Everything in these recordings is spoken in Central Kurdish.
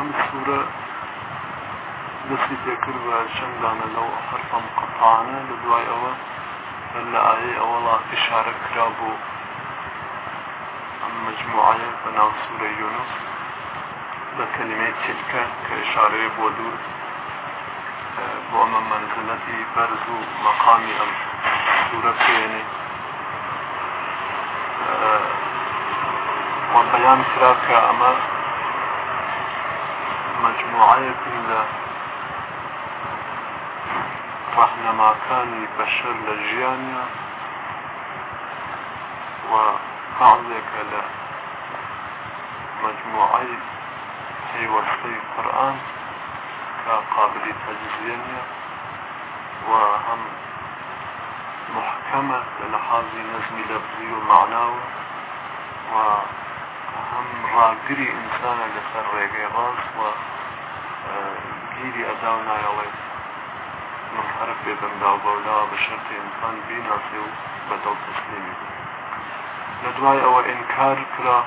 ام سورة دستی تکر و چندانه لو حرف مقطعانه لدوای اوه لن آیه اولا اشاره کرابو ام مجموعه بناو سورة یونس بكلمه تلك كاشاره بودور بو ام منزلتي برزو مقامي ام سورة يعني وبيان فراك أما مجموعة كلها رحنما كان بشر لجيانيا وبعضك لا مجموعة هي وحي القرآن كقابل تجزيانيا وهم محكمة لحاظ نزم لفظي ومعناه و هەم ڕاگری ئینسانە لەسەر ڕێگەی ڕاست و گیری ئەدا و نایەڵێ من حرف بێ بەندا بەولاوە بە شەرت ئینسان بیناسی و بەدڵ تسلیمی لە دوای ئەوە ئینکار کرا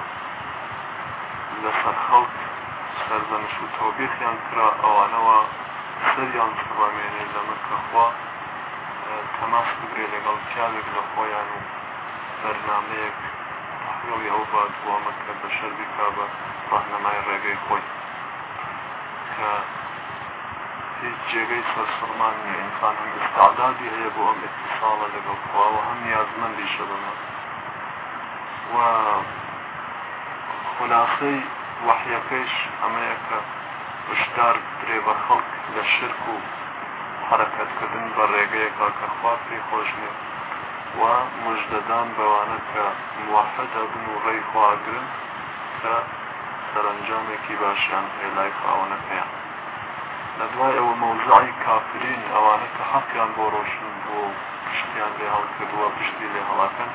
لەسەر خەڵک سەرزەنش و تۆبیخیان کرا ئەوانەوە سەریان سڕامێنێ لە مکەخوا تەماس بگرێ لەگەڵ پیاوێک لە خۆیان و بەرنمەیەک نەوی ئەو باتوامت کە بە شەروی کا بە ڕاهنەمای ڕێگەی خۆی کە هیچ جێگەی سەرسڕمان نیە ئینسان هەم ئستعدادی هەیە بۆ ئەم ئتصاڵە لەگەڵ خواوە هەم نیازمەندی شەبمە و خلاصەی وحیەکەش ئەمەیەکە بشدار درێ بە خەڵک لە شرک و حرەکەتکردن بە ڕێگەیەکە کە خوا پێی خۆش نیە و مژدەدان بەوانە کە موحدە بن و ڕێی خواگرن کە سەرنجامێکی باشیان پێلای خاوەنە پێیان لە دوای ئەوە مەوزعی کافرین ئەوانە کە حەقیان بۆ ڕۆشن بۆ پشتیان لێ هەڵکردووە پشتی لێ هەڵاکەن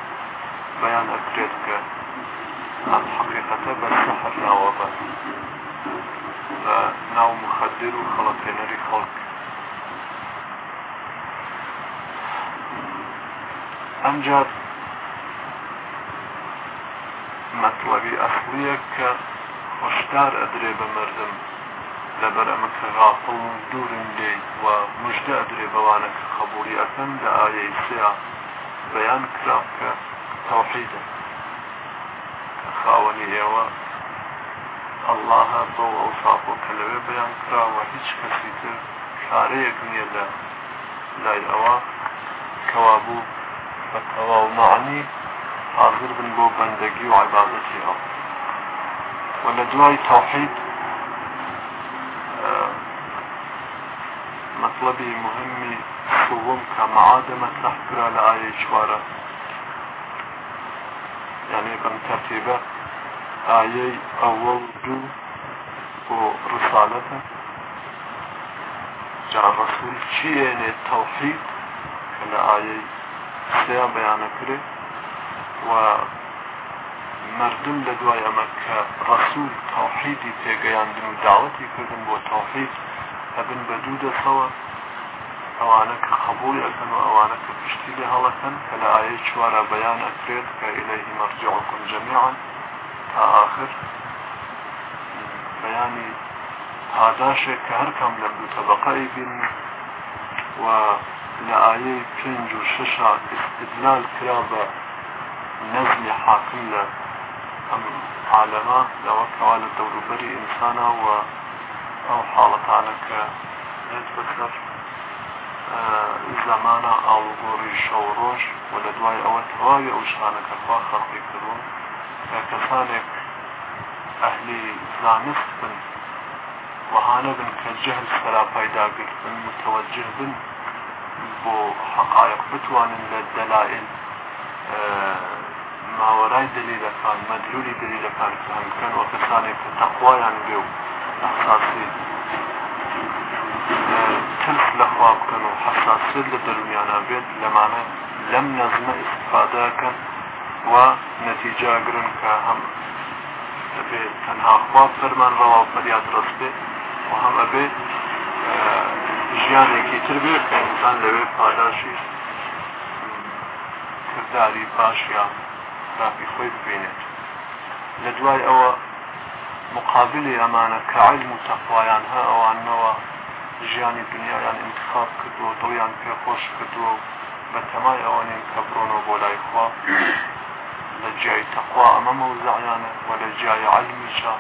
بەیان ئەکرێت کە ئەم حقیقەتە بەسەحر ناوەبەن ناو مخدر و خەڵەتێنەری خەڵک ئەمجار مەطلبی ئەفلیە کە خۆشدار ئەدرێ بە مردم لەبەر ئەمە کە غاپڵ دوورم لێ و مژدە ئەدرێ بەوانە کە خەبوری ئەەکەن لە ئاەی سیا بەیان کرا کە تەوحیدە خاوەنی ئێوە الله بۆ ئەوسااف و کە لەوێ بەیان کراوە هیچ کەسی تر شارەیەک نییە لە لای ئەوە کەوابوو بەتەوا و معنی حاضر بن بو بەندەگی و عیبازەتی ئەو و لە دوای تەوحید اه، مطلبی مهمی دوم کە معادە مەطرح کرا لە ئایەی چوارە یعنی بەم تەرتیبە ئایەی ئەوەڵ دوو بۆ ڕسالەتە جا ڕسول چیێنێ تەوحید کە لە ئایەی سێ بەیانەکرێ و مردم لە دوای ئەمە کە ڕسوول تاحیدی تێگەیاندن و داوەتی کردن بۆ تاحید ئەبن بە دوو دەسەوە ئەوانە کە خەبول ئەکەن و ئەوانە کە پشتی لە هەڵەکەن کە لە ئاەی چوارە بەیان ئەکرێت کە ئیلەی مەرجعکم جەمیان تا آخر بەیانی پاداشێک کە هەرکەم لەم دوو تەبقەی بین و لآية ئاەیە پێنج و ششا استدلال كرابة نزل نەزمی حاکم عالماء ئەم عالەما لەوەکەوا بري إنسانا و أو حاڵەتانە کە نێت بەسەر زمانە ئاڵگۆڕی شەو ڕۆژ و لە دوای ئەوە تەواوی ئەو شانەکەخوا خەڵقی کردوون کەسانێک ئەهلی زانست بن وهانە بن کە جەهل بن متوجه بن بو حقائق بتوان بتوانن لە دەلائل اه، ماوەرای دلیلەکان مەدلولی دلیلەکان فهمکەن و کەسانێک کە تەخوایان بێ و ئەساسی اه، تلف لەخوا بکەن و حساسیت لە دەرمیانە بێت لەمانە لەم نەزمە استفادەکەن و نەتیجاگرن کە هەم تەنها خوا فەرمان ڕەوا فەریاد ڕست بێت و ژیانێکی تر بێ کەسان لەوێ پاداشی کردداری باشیان ڕاپی خۆی ببینێت لە دوای ئەوە مقابلی ئەمانە کەعل متەخوایان هە ئەوانەوە ژیانی دنیایان انتخاب کردووە دڵیان پێخۆش کردووە و بە تەمای ئەوانین کە بڕۆنەوە بۆ لای خوا لە جیای تەخوا ئەمە مەوزعیانە و لە جیای علمیشە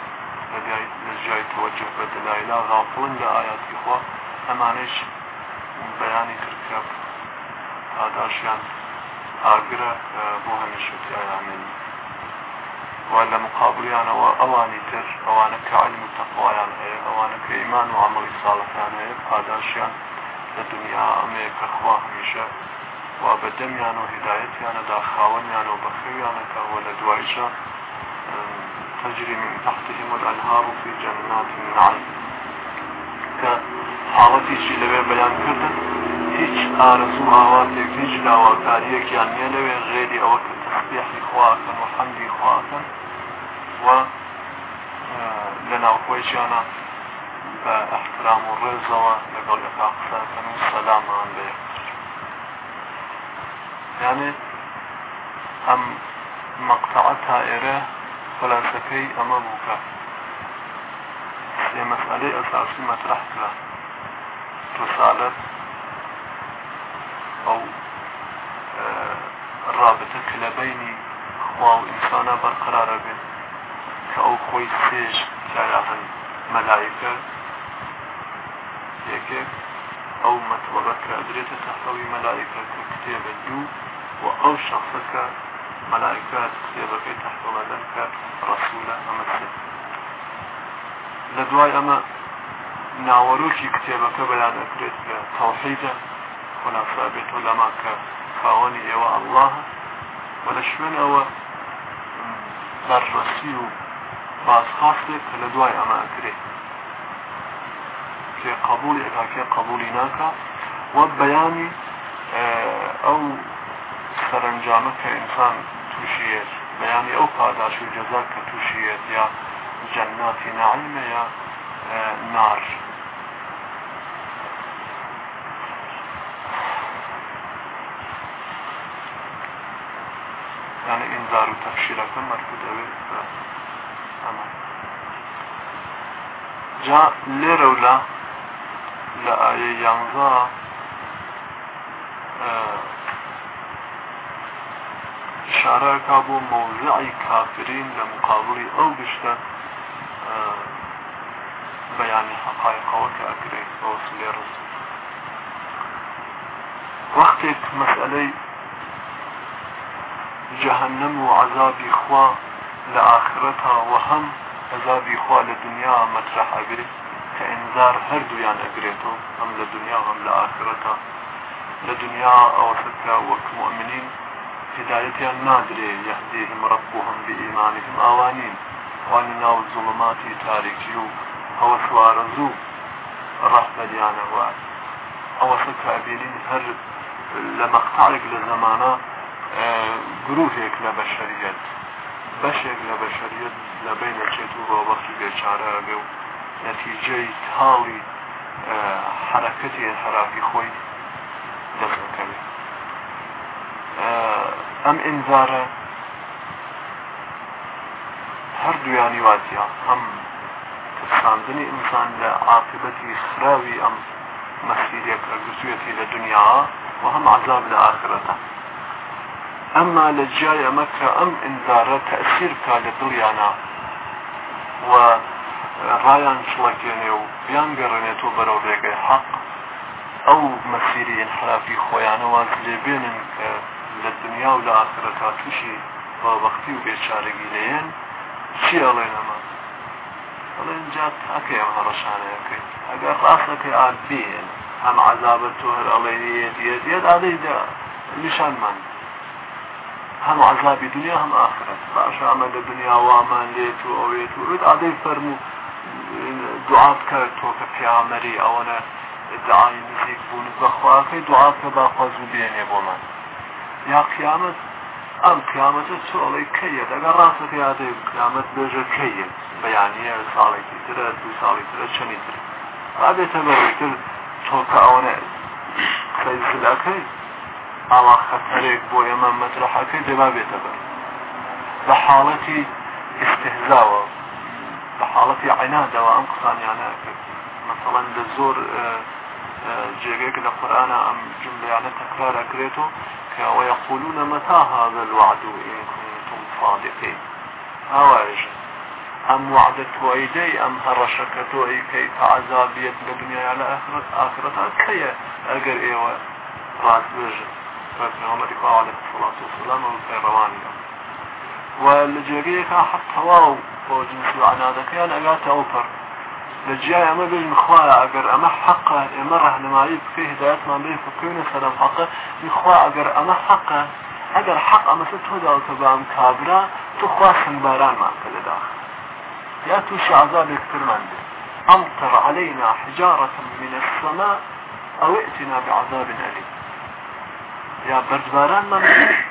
لە جای تەوەجه بە دلایلا غافڵن لە ئاياتی خوا ئەمانش بەیانی کردکە پاداشیان ئاگرە بۆ هەمیشتیانێنی و لە مقابلیانەوە ئەوانی تر ئەوانە کە علم تەخوایان هەیە ئەوانە کە ئیمان و عملی ساڵەکان هەیە پاداشیان لە دنیا ئەمەیە کە خوا هەمیشە وا بەدەمیان و هدایەتیانەدا خاوەنیان و بەخێویانەکەەوە لە دوایشە تجري من تحتهم الأنهار في جنات النعيم حاڵەتیشی لەوێ بەیانکردن هیچ ئارزوو هاواتێک هیچ ناواکاریەکیان نیە لەوێ غێری ئەوە کە تەسبیحی خواکەن و حەمدی خواکەن و لە ناوخۆیشیانە بە ئەحترام و ڕێزەوە لەگەڵ یەکا قساکەن و سەلامان بێ یانێ ئەم مەقتەعە تا ئێرە خلاصەکەی ئەمە بووکە سێ مەسئلەی ئەساسی مەطرح کرا رسالة او اه، رابطه کل لبینی خوا و انسان برقرار بین که او خوی سیش جایان ملائکه یکی او مطلبه که ادریت تحتوی ملائکه که کتیب دو و او شخصه که ملائکه کتیبه که تحتوی مدن که رسوله امسید لدوای امسید ناوەڕۆکی کتێبەکە بەلا دەکرێت لە تەوحیدە خۆنافرابێت و لەماکە خاوەنی ئێوە الله بە لە شوێن ئەوە بەرڕەسی و بازخواستێک کە لە دوای ئەماکرێت پێ قبول ئێکاکێ قبولی ناکە وە بەیانی ئەو سەرنجامە کە ئینسان تووشیێت بەیانی ئەو پاداش و جەزا کە تووشیێت یا جەناتی نعیمە یا e, nar. Yani inzaru takşirakın markudevi ve ama. Ca lerevla la aye yanza işare e, kabul mevzi'i kafirin ve mukabili al işte e, بيان الحقائق وكأكري ووصل الرسول وقتك مسألة جهنم وعذاب إخوة لآخرتها وهم عذاب إخوة لدنيا مطرح أقري كإنذار هر دويان أقريتو هم لدنيا هم لآخرتها لدنيا أو فترة وكمؤمنين هدايتها النادرة يهديهم ربهم بإيمانهم آوانين وأننا الظلمات تاريكيو ئەوە شوارە زوو ڕەحبەریانە وات ئەوەشە کابینین هەر لە مەقتعێک لە زەمانە گرروهێک لە بەشریەت بەشێک لە بەشریەت لەبین نەچێت و بۆ وەختی بێچارە بێ و نەتیجەی تاڵی حرەکەتی هەرافی خۆی دەخەکەوێت ئەم ئینزارە خاندنی ئینسان لە عاقبەتی سراوی ئەم مەسیرێک ئەگوسوێتی لە دنیا و هەم عذاب لە ئاخرەتە ئەمما لە جای ئەمەکە ئەم ئینزارە تەسیر کا لە دڵیانە و ڕایان شڵەکێنێ و بیان گەڕێنێتەوە بەرەو ڕێگەی حەق ئەو مەسیری انحرافی خۆیانەوە لێبێنن کە لە دنیا و لە ئاخرەتا تووشی بابەختی و بێچارەگی لێن چی ئەڵێن ئەمە بەڵێن جات ئەکە ئەمە ڕەشارەیەەکەی ئەگەر ڕاستەکەی ئابیێن ئەم عذابەت تۆ هەر ئەڵێنێت ئاڵیدا نیشانمان هەم عذابی دنیا هەم ئاخرەت باش ئەمەدە دنیا وامان لێت و ئەوێت و ڕێت ئادەی فەرمو دوعات کرد تۆ کە پیامەری ئەوەنە دعای نزیک بوون بەخواکەی دوعات کە باخوازوو بێنێ بۆ من یا قیامەت ئەم قیامەتە چۆڵی کەیە دەگە ڕاستە پیادێ قیامەت بێژە کەیە بەیانە ساڵێکی ترە دو ساڵی ترە چنی تر ڕابێتە بەتر تۆکە ئەوەنە خەیزلاکەی ئاوا خەتەرێک بۆ ئێمە مەترحەکەی دەما بێتە بەر بە حاڵەتی استهزاوە بە حاڵەتی عینادەوە ئەم قسانیانە مثلا لە زۆر جێگەیەک لە قورآانە ئەم جملیانە تەکرارەکرێت و ويقولون متى هذا الوعد إن كنتم صادقين أواج أم وعدت أيدي أم هرشكت أي كيف عذابيت لدنيا على آخرة كي أجر إيوة رات بجد فبنعمرك عليه الصلاة والسلام والفيروان والجريك حتى واو وجنس العنادك يعني أغاتي أوبر لجيا اما بين خوايا اگر اما حقا اما رهنمایی في هدايات ما بين فکرین سلام حق خوايا اگر اما حق اگر حق اما ستو دا تبام كابرا تو خواه سنباران ما کده دا يا تو عذاب اکتر من امطر علينا حجارة من السماء او ائتنا بعذاب اليم يا برجباران ما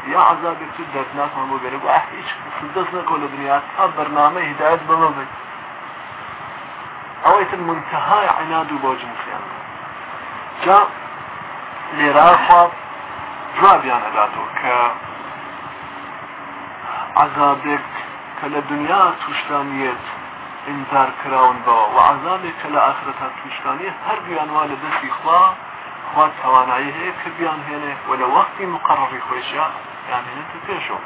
يا عذاب اكتر دردناك من بو بيرو احيش سلدس نقول دنيا برنامه هدايات بمبه ئەوەیتر منتەهای عناد و بۆ جنسیان جا لێرا خواب جوابیان ئەداتەوە کە عذابێک کە لە دنیا توشتانیت انتار کراون بەوە و عذابێک کە لە ئاخرەتا توشتانی هەردویان وا لە دەستی خوا خوا توانایی هەیە کە بیان هێنێ و لە وەختی مقڕڕی خۆشیان یان هێنێتە پێشەوە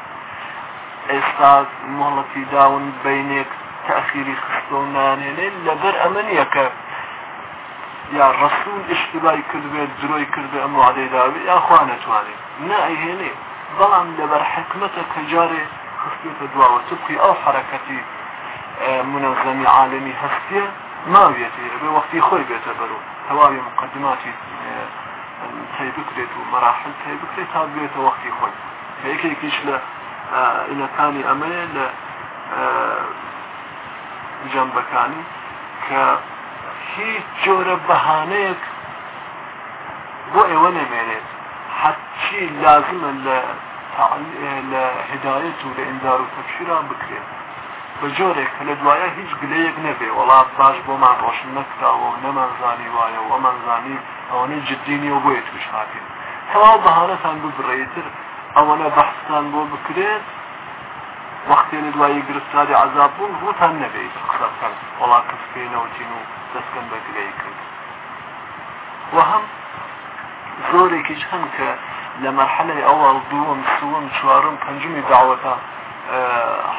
ئێستا مڵەتی داون بینێک تأخيری خستۆنانێنێن لەبەر ئەمەنیەکە یا ڕسوول ئشتبای کردبێت درۆی کردبێ ئەم وعدەیداوی یاخوا نەتوانێت نائهێنێ أيه بەڵام لەبەر حکمەتە کە جارێ خستێتە دواوە سبقی ئەو حرەکەتی آه، منەظەمی عالمی هەستێ ماویەتی بێ وەختی خۆی بێتە بەرو هەواوی مقدماتی آه، تی بکرێت و مەراحل تی بکرێت تا بێتە وەختی خۆی یەکێکیش لە ئینەکانی آه، ئەمەیە لە جەمبەکانی کە هیچ جۆرە بەهانەیەک بۆ ئێوە نەمێنێت حچی لازمە لە لە هدایەت و لە ئندار و تەفشیرا بکرێت بە جۆرێک کە لە دوایە هیچ گلەیەک نەبێ وڵات باش بۆمان ڕۆشن نەکراوە و نەمانزانی وایە و ئەمانزانی ئەوەنە جددینی و بۆیە توش هاکرێت تەواو بەهانەتان ببڕێتر ئەوەنە بەحستان بۆ بکرێت وەختێنی دوایی گرفتاری عذاب بوون ڕوتان نەبێت قسە بکەن وڵا کەس پێێنەوە چین و دەستکەم بەگرەی کرد و هەم زۆرێکیش هەم کە لە مەرحەلەی ئەوەڵ دووەم سووەم چوارم پەنجمی داوەتە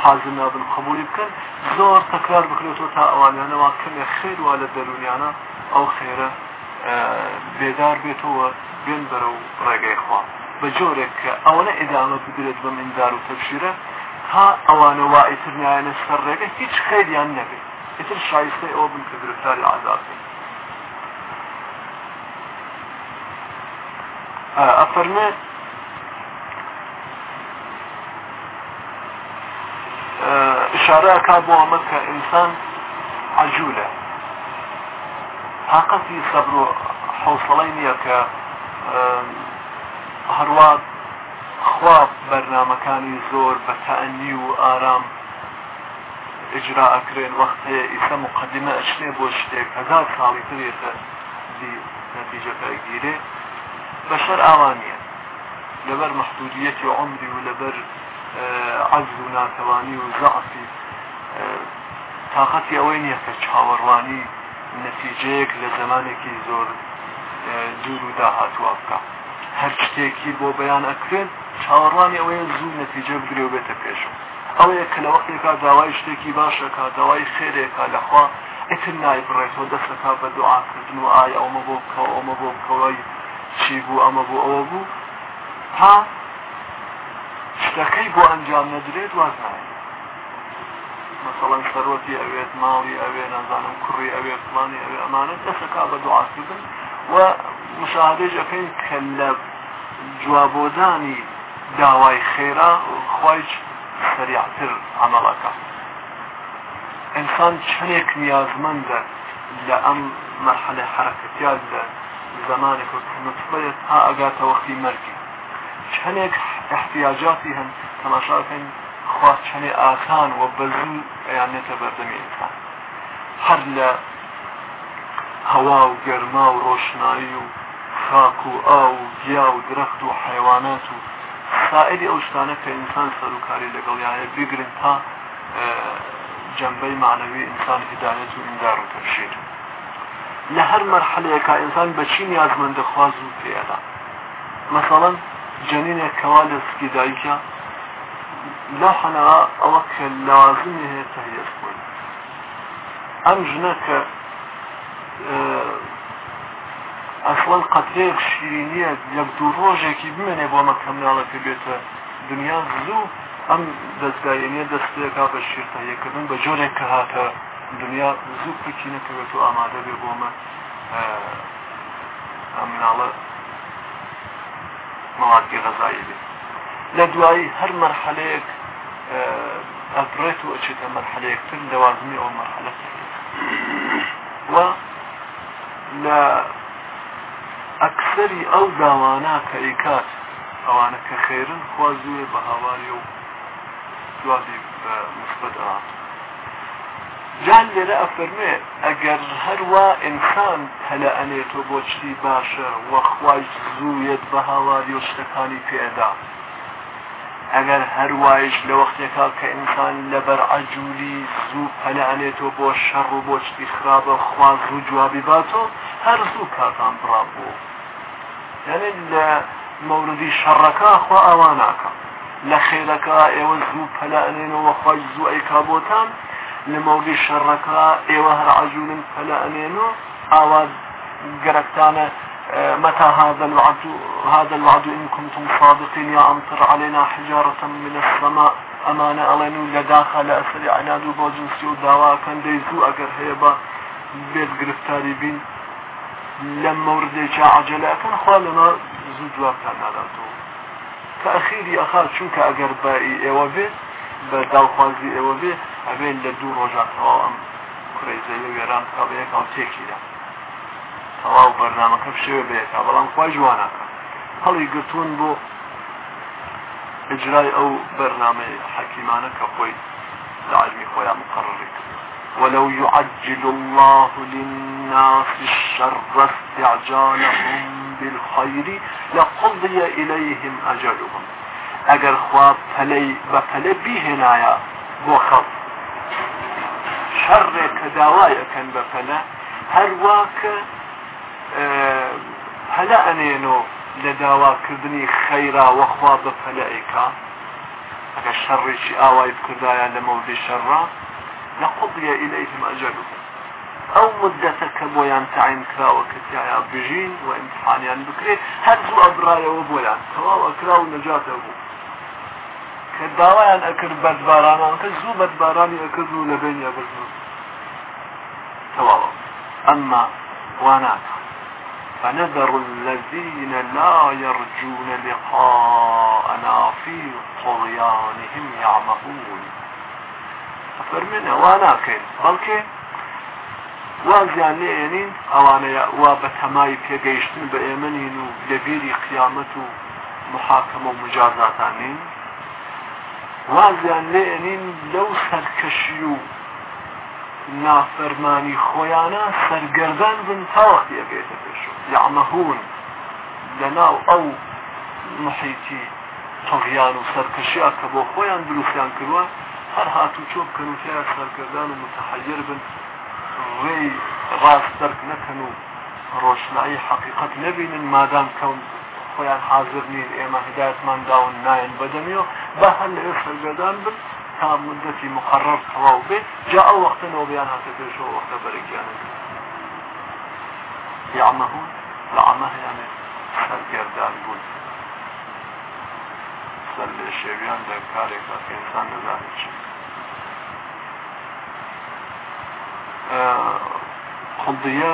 حازم نابن قبولی بکەن زۆر تەکرار بکرێتەوە تا ئەوانیانەوە کەمێ خێر وا لە دەرونیانە ئەو خێرە بێدار بێتەوە بێن بەرە و ڕێگەی خوا بە جۆرێک کە ئەوەنە ئێدامە بدرێت بە مندار و تەبشیرە تا ئەوانە وای ترنیایەنە سەر ڕێگە هیچ خەیریان نەبێت ئتر شایستەی او بن کە گرفتاری ئازابی ئەفەرمێ آه، آه، اشاره کا بو امد که انسان عجوله طاقتی صبر و حوصله نیه که هەروە آه، خواب بەرنمەکانی زۆر بە تەنی و ئارام ئجرا ئەکرێن وەختەیە ئیسە مقدمە ئەشتێ بۆ شتێک هزار ساڵی ترێتە نەتیجەگیرێ بەشەر ئاوانە لەبەر مەحدودیەتی عمری و لەبەر عەز و ناتەوانی و زعفی تااقەتی ئەوەی نییە کە چاوەڕوانی نەتیجەیەک لە زمانێکی زۆر دوور و داهاتوە بکە هەر شتێکی بۆ بەیان ئەکرێت چاوەڕوانی ئەوەیە زوو نەتیجە بگرێ و بێتە پێشم ئەوەیە کە لە وەختێکا داوای شتێکی باشەکە داوای خێرێکا لەخوا ئتر نای بڕێتەوە دەستەکە بە دوعاکردن و ئایا ئەومە بۆ بکەوە ئەومە بۆ بکەوەی چی بوو ئەمە بوو ئەوە بوو تا شتەکەی بۆ ئەنجام نەدرێت وازنایە مثلا سەرۆتی ئەوێت ماڵی ئەوێ نازانم کوڕی ئەوێ پلانی ئەوێ ئەمانەت دەسەکە بە دوعاکردن و مشاهدەی ئەەکەین کە لە جوابۆدانی داوای خێرا خۆیش سریعتر عملەکە ئینسان چندێک نیازمەندە لە ئەم مەرحلە حرەکەتیان لە زمانێک نطفەیە تا ئەگاتە وەختی مەرگی چندێک احتیاجاتی هەن تەماشاکەن خواست چنێ ئاسان و بەزن یانێتە بەردەمی ئینسان هەر لە هەوا و گەرما و ڕۆشنایی و خاک و ئا و گیا و درەخت و حیوانات و سائری ئەو شتانە کە ئینسان سەرکاری لەگەڵیانە بیگرن تا جەمبەی معنەوی ئینسان هدایەت و ئیندار و تەرشید لە هەر مەرحلەیەکە ئینسان بەچی نیازمەندە خواز و پێدا مثلا جەنینێک کەوا لە سکی دایکە لە حەنەوە ئەوە کە لازمی هەیە تەهیەت بوون ئەم ژنە کە ئەسڵەن قەترێک شیرینیە یەک دوو ڕۆژێکی بمێنێ بۆ مەکە مناڵەکە بێتە دنیا زوو ئەم دەستگایێنە دەستێکا بە شیرتەیەکردن بە جۆرێک کە هاتە دنیا زوو پکینەکەوێت و ئامادە بێ بۆمە مناڵە مەواتی غەزایی بێت لە دوایی هەر مەرحەلەیەک ئەبرێت و ئەچێتە مەرحەلەیەکتر لەوازمی ئەو مەرحەلە و لە ئەکسری ئەو داوانە کەریکات ئەوانە کە خێرن خوازوێ بە هاواری و جوابی بە مثبت ئات جان لێرە ئەفەرمێ ئەگەر هەروە ئینسان هەلە ئەنێتۆ بۆ چی باشە وەخوای زوویت بە هاواری و شتەکانی پێدا ئەگەر هەروایش لە وەختێکا کە ئینسان لەبەر عجووری زوو پەلانێتەوە بۆ شەڕ و بۆچتی خراپە خواز و جوابی باتەوە هەر زوو کاکان بڕابوو یعنی لە مەوردی شەڕەکە خوا ئاوا ناکە لە خێلەکە ئێوە زوو پەلانێنەوە خوای زوو ئەیکا بۆتان لە مەوردی شەڕەکە ئێوە هەر عجوون پەلانێن و ئاوا گەرەکتانە متى هذا الوعد هذا الوعد إن كنتم صادقين يا أمطر علينا حجارة من السماء أمانة ألينو لداخل أسري عنادو بوجنسي ودعوة كان ديزو أقر هيبا بيت قرفتاري بين لما ورديك عجلة كان خوالنا زود وابتان ناداتو تأخيري أخا چونك أقر بائي إيوا بيت بەداوخوازی ئێوە بێ ئەبێن لە دوو ڕۆژاتەوە ئەم کوڕێزە لە وێران کاڵەیەکەڵ تێکیدا تواو برنامه شوێ بێکا بەڵام خوا جوانەکە هەڵی گرتوون بۆ ئجرای ئەو بەرنامەی حەکیمانە کە خۆی لعلمی خۆیان مقرڕی ولو يعجل الله للناس الشر استعجالهم بالخير لقضي إليهم أجلهم اگر خواب پلی بپلی بیهنایا بو خلق شر كداوايا كان بفلا هل واك آه، هلا انينو لداوا كردني خيرا وخواب فلائكا اكا الشر شي اوا يذكر دايا لمودي شرا لقضي اليهم اجلهم او مدتك مو ينتعين كراو كتيايا بجين وامتحانيا بكري هدو ابرايا وبولا كراو كراو نجاته بو كداوا ان اكر بدباران انك زو بدباران اكرزو لبين يبزو تواوا اما وانا فنذر الذين لا يرجون لقاءنا في طغيانهم يعمهون فرمنا وانا كن بلكن وازیان نێنین ئەوانەیە وا بە تەمای پێگەیشتن بە ئێمەنین و لەبیری قیامەت و محاکمە و مجازاتانین نافەرمانی خۆیانە سەرگەردان بن تاوەختی ئەگەێتە پێشوو یعمەهون لەناو ئەو محیتی تەغیان و سەرکەشیە کە بۆ خۆیان دروستیان کردوە هەر هاتوو چۆ بکەنوتیان سەرگەردان و متحەیر بن ڕێی ڕاست دەرک نەکەن و ڕۆشنایی حقیقت نبینن مادام کەون خۆیان حاضر نین ئێمە هدایتمان داون نایەن بەدەمیەوە بە هەر لەێ سەرگەدان بن تا مدتی مقرر تواو بی جا ئەو وەختە نەوەبیان هاتە پێشەوە وەختە بەرەگیان یعمەهون لە عمە هەیانێت سەرگەردار بود سر لێ در کاری کارێکا انسان نەزانێت چی اه، خڵدیە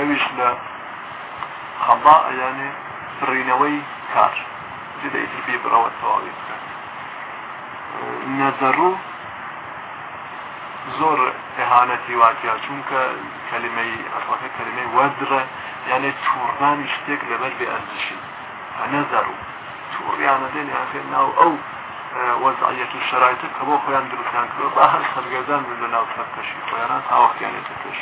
اویش لخضاء خەڵدا ئەیانێ کار جده ایتر بی براوت تەواوی بکەن نەزەر و زۆر ئەهانەتی واکیا چونکە کەلیمەی ئەسڵەکە کەلیمەی وەدرە یانێ چوڕدانی شتێک لەبەر بێ ئەرزشی نەزەر و چوڕیانە دێن یاخێ ناو ئەو وەزعەت و شرایطە کە بۆ خۆیان دروستیان کرد بە هەر سەرگەزان لە ناو سەرکەشی خۆیانان تاوەختیانێتە پێش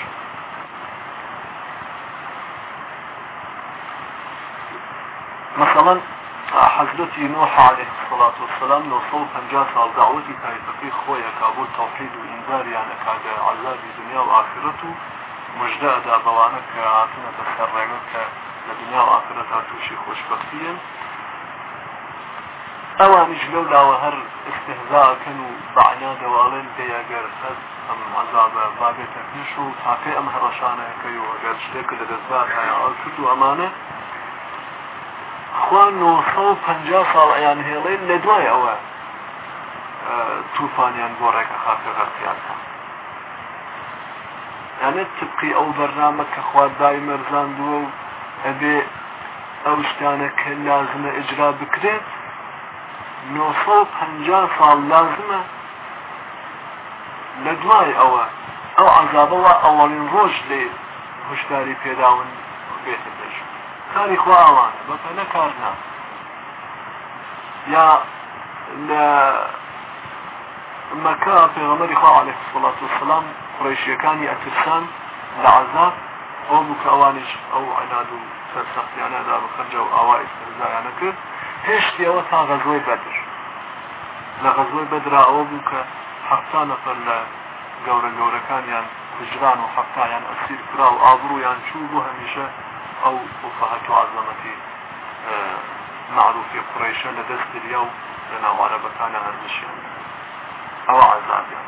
مثلا حضرتی نوح عليه الصلاة والسلام لو صوف هنجا سال دعوتي تايفقي خويا كابو توحيد وإنذار يعني كاد عذاب دنيا وآخرته مجدع دا بوانك عاتنا تسرعك لدنيا وآخرتها توشي خوشبختيا ئەوانش لەولاوە هەر استهزاکەن و بەعنا دەواڵێن پێیاگەر هەز ئەم عذابە بابێتە پێش و تاکەی ئەم هەڕەشانەکەی وەگەر شتێک لە دەستدار ئەو کرد و ئەمانە خوا 1950 ساڵ ئەیان هێڵێن لە دوای ئەوە تووفانیان بۆ ڕێکە خاکە غەرقیانکە ئەنە تبقی ئەو بەرنامە کە خوادای مەرزاندووە و ئەبێ ئەو شتانە کە لازمە ئجرا بکرێت 1950 ساڵ لازمە لە دوای ئەوە ئەو عذابەوە ئەوەڵین ڕۆژ لێ هشداری پێداون بێتن کاری خواوان بەپە نەکارنا یا لە مەکە پێغەمەری خوا عليه الصلاة والسلام قڕێشیەکانی ئەترسان لە عذاب ئەو بکەوانش ئەو عناد و سەرسەختیانەدا بخەرجە و ئاوا ئسترزایانە کرد هێشتیەوە تا غەزۆی بەدر لە غەزۆی بەدرا ئەوە بوو کە حەفتا نەفەر لە گەورە گەورەکانیان کوژران و حەفتایان ئەسیر کرا و ئابروویان چوو بوو هەمیشە أو صفحات عظمة آه، معروفة قريشة لدست اليوم لنا وعلى على هرمشيان أو عزابيا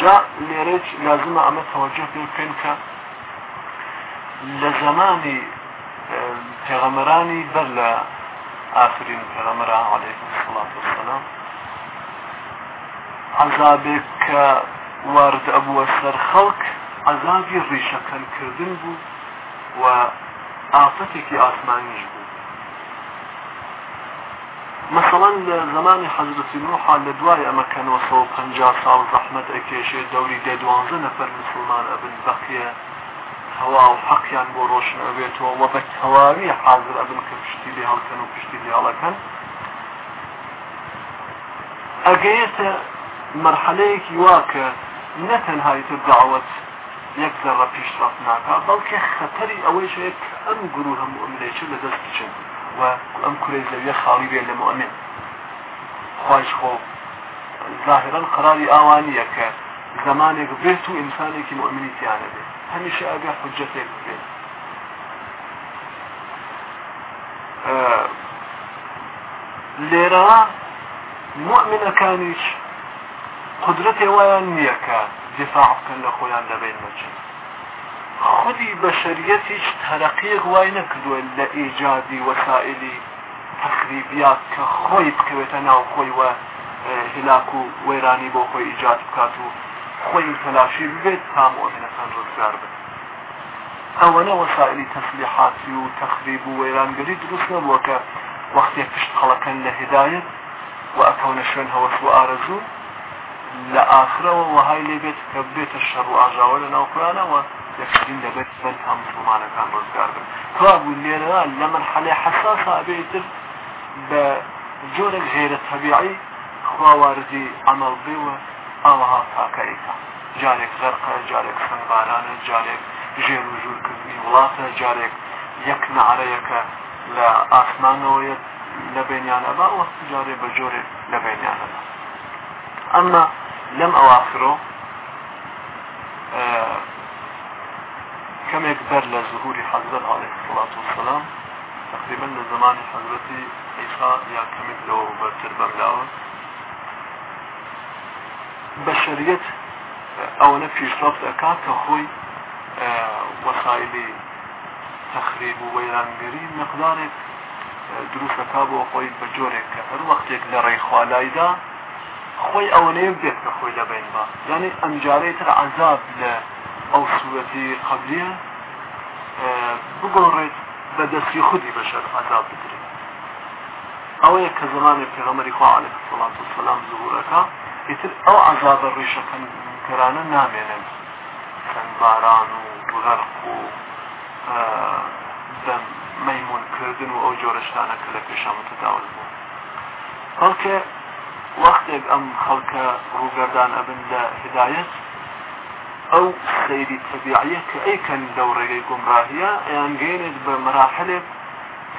جاء ليريج لازم أما توجه بالكينكا لزماني تغمراني آه، بل آخرين تغمرا عليه الصلاة والسلام عذابك وارد أبو السر خلق عذابي الريشة كان كردن بو و ئافەتێکی ئاسمانیش بوو مثلەن لە زمانی حەزرەتی نوحا لە دوای ئەمەکەنەوە 150 ساڵ زەحمەت ئەکێشێ دەوری دە دوانزە نەفەر مسلمان ئەبن بەقیە هەوا و حەقیان بۆ ڕۆشن ئەبێتەوە وە بە تەواوی حاضر ئەبن کە پشتی لێ هەڵکەن و پشتی لێڵەکەن ئەگەیتە مرحلەیەکی واکە نەتەنهایتە داوت یەک دەڕە پیشرفت ناکات بەڵکە خەتەری ئەوەی شەیە ئەم گروه هەم ئەمرێکی لە دەست بچن و ئەم کوری زەویە خاڵی بێ لە مؤمن خۆش خۆ ظاهرن قراری ئاوانیە کە زمانێک بێت و ئینسانێکی مؤمنیتیانە بێت هەمیشە ئەگە حجەتێک بێت لێرە مؤمنەکانیش قدرەتێ وایان نییە کە دیفاع بکەن لە خۆیان دەبێن بچن خودی بەشریەت هیچ تەرەقیق وای نەکردووە لە ئیجادی وەسائلی تقریبیات کە خۆی بکەوێتە ناو خۆی وە هلاک و وێرانی بۆ خۆی ئیجاد بکات و خۆی تەلاشی ببێت تام ئۆبینەسان ڕزگار بن ئەوەنە وەسائلی تەسلیحاتی و تەخریب و وێرانگەری دروست نەبووە کە وەختی پشت خەڵەکەن لە هدایت و ئەکەونە شوێن هەوەس و ئارەزوو لە ئافرەوە وهای لێبێت کە بێتە شەڕ و ئاژاوە لە ناوکرانەوە یەکدین دەبێت سەر هەم مسلمانەکان ڕزگار بن کابوو لێرە لە مرحلێ حساسا بێتتر بە جۆرێک غێرە تەبیعی خواواردی ئەمەڵ بێوە ئاوەها تاکەیکە جارێک زەرقە جارێک سنبارانە جارێک ژێر و ژوورکردنی وڵاتە جارێک یەک نعرەیەەکە لە ئاسمانەوە لە بینیانەبا وەست جارێ بە جۆرێک لە بینیانەبا أما لم أواخره آه، كم يكبر لظهور حضرت عليه الصلاة والسلام تقريبا لزمان حضرت عيسى يا كمك لو برتر بملاوة بشرية آه، او نفي شرط اكاك اخوي آه، وسائل تخريب ويرانگري مقدارك دروس اكا بو خوي بجورك هر وقت يك لري خوالايدا خۆی ئەوەیە بێت کە خۆی لەبین بە یعنی ئەمجارەی تر عذاب لە ئەو سوەتی قبلیە بگۆڕێت بە دەستی خودی بەشەر عذاب بدرێت ئەوەیە کە زمانی پێغەمەری خوعاالێ سڵات و سلام زورەکە ئیتر ئەو عذابە ڕێشەکەنکەرانە نامێنن چەند باران و بغەرق و دەم مەمونکردن و ئەو جۆرەشتانە کە لە پێشامە تەداول بوو بەڵکە وەختێک ئەم خەڵکە ڕووگەردان ئەبن لە هدایەت ئەو سەیری تەبیعە کە ئەیکەن لەو ڕێگەی گمڕاهیە ئەیانگەێنێت بە مراحلێک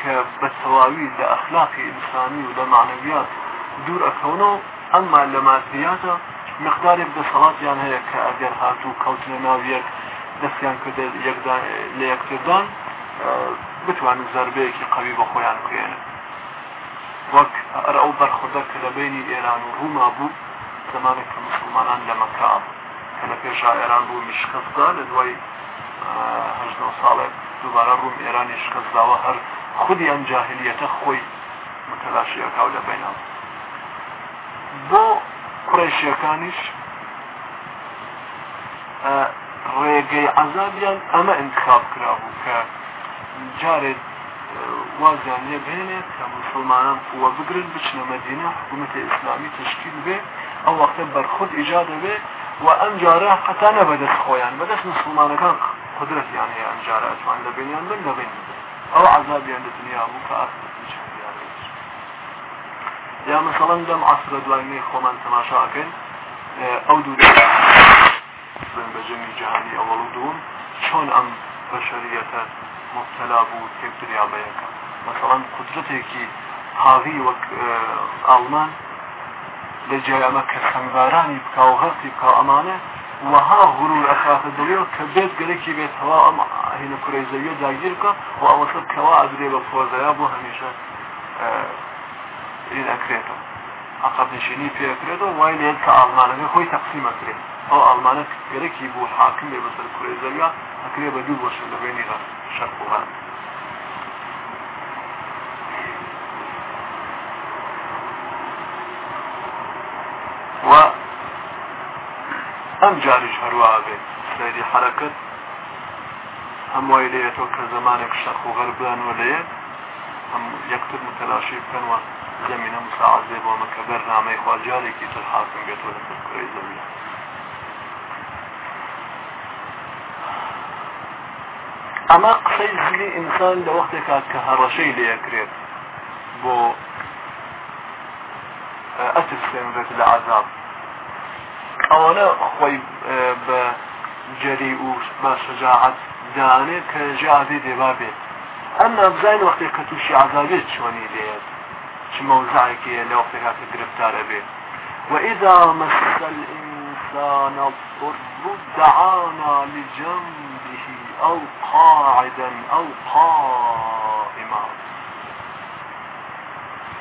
کە بە تەواوی لە ئەخلاقی ئینسانی و لە معنەویات دوور ئەکەونەوە ئەمما لە مادیاتە مقدارێک دەسەڵاتیان هەیە کە ئەگەر هاتوو کەوتنە ناویەک دەستیان کرد لە یەکتردان بتوانن زربەیەکی قوی بە خۆیان بکێنن وەک ئەر ئەو بەرخدە کە لە بینی ئێران و ڕووما بوو زمانێک کە مسلمانان لە مەکان کە لە پێش ئێران بوو مشکەستدا لە دوای ساڵێک دووبارە ڕووم ئێرانی شکەستداوە هەر خودی ئەم جاهلیەتە خۆی متەلاشیەکاو لە بینەوە بۆ قڕێشیەکانیش ڕێگەی عذابیان ئەمە انتخاب کرابوو کە جارێت وازیانە بێنێت کە مسلمانان قووە بگرن بچنە مدینە حکوومەتی ئیسلامی تشکیل بێ ئەو وەختە بەرخود ئیجا دەبێ و ئەم جارە حتانە بەدەست خۆیان بەدەست مسلمانەکان قدرت یان هەیە ئەمجارە ئەتوان لەبێنیان بن دەبێن ئەو عذابیان لە دنیا بوو کە ئاستی یا مثلا لەم عسرە دوایمەی خۆمان تەماشاکەن ئەو دوو بەجەمی جیهانی ئەوەڵ دوم چۆن ئەم بەشریەتە مبتلا بوو تێکتریا بەیەکە مثلا قدرتێکی حاوی وەک ئالمان لە جیامە کە خەنگارانی بکە و هەستی بکە ئەمانە وەها غرور ئەخاتە دەوێت کە بێت گەلێکی بێت هەوا ئەم هینە کوڕێزەویە داگیر بکە و ئەوەسە کەوا ئەدرێ بە فۆزەیا بۆ هەمیشە ئەکرێتەوە عقب نشینی پێکرێتەوە وای لێت کە ئالمانەکە خۆی تەقسیمەکرێت ئەو ئالمانە گەلێکی بۆ حاکم بێ بەسەر کوڕێزەویا ئەکرێ بە دوو بۆشە لەبێنی ڕست شرها و ئەم جاریش هەروە بێت سەیری حرەکەت هەموای لێتەوە کە زمانێک شەق و غەربیان و لێت هەم یەکتر متەلاشی بکەنوە زمینە مساعد بێ بۆ مەکە بەرنامەی خواجارێکی تر حاکم بێتەوە لەسەر کوڕی زەویە اما قسەی زنی ئینسان لە که کە هەڕەشەی لەیەکرێت بۆ ئەترسێنرێت لە عذاب ئەوەنە خۆی بە جەری و بە شجاعەت دانێت کە ژادی دێبا بێت وقتی که وەختێک عذابی چونی عذابێت چۆنی موزعی که در وقتی که گرفتاره بی و وإذا مس انسان الضر دعانا لجنب أو قاعدا أو قائما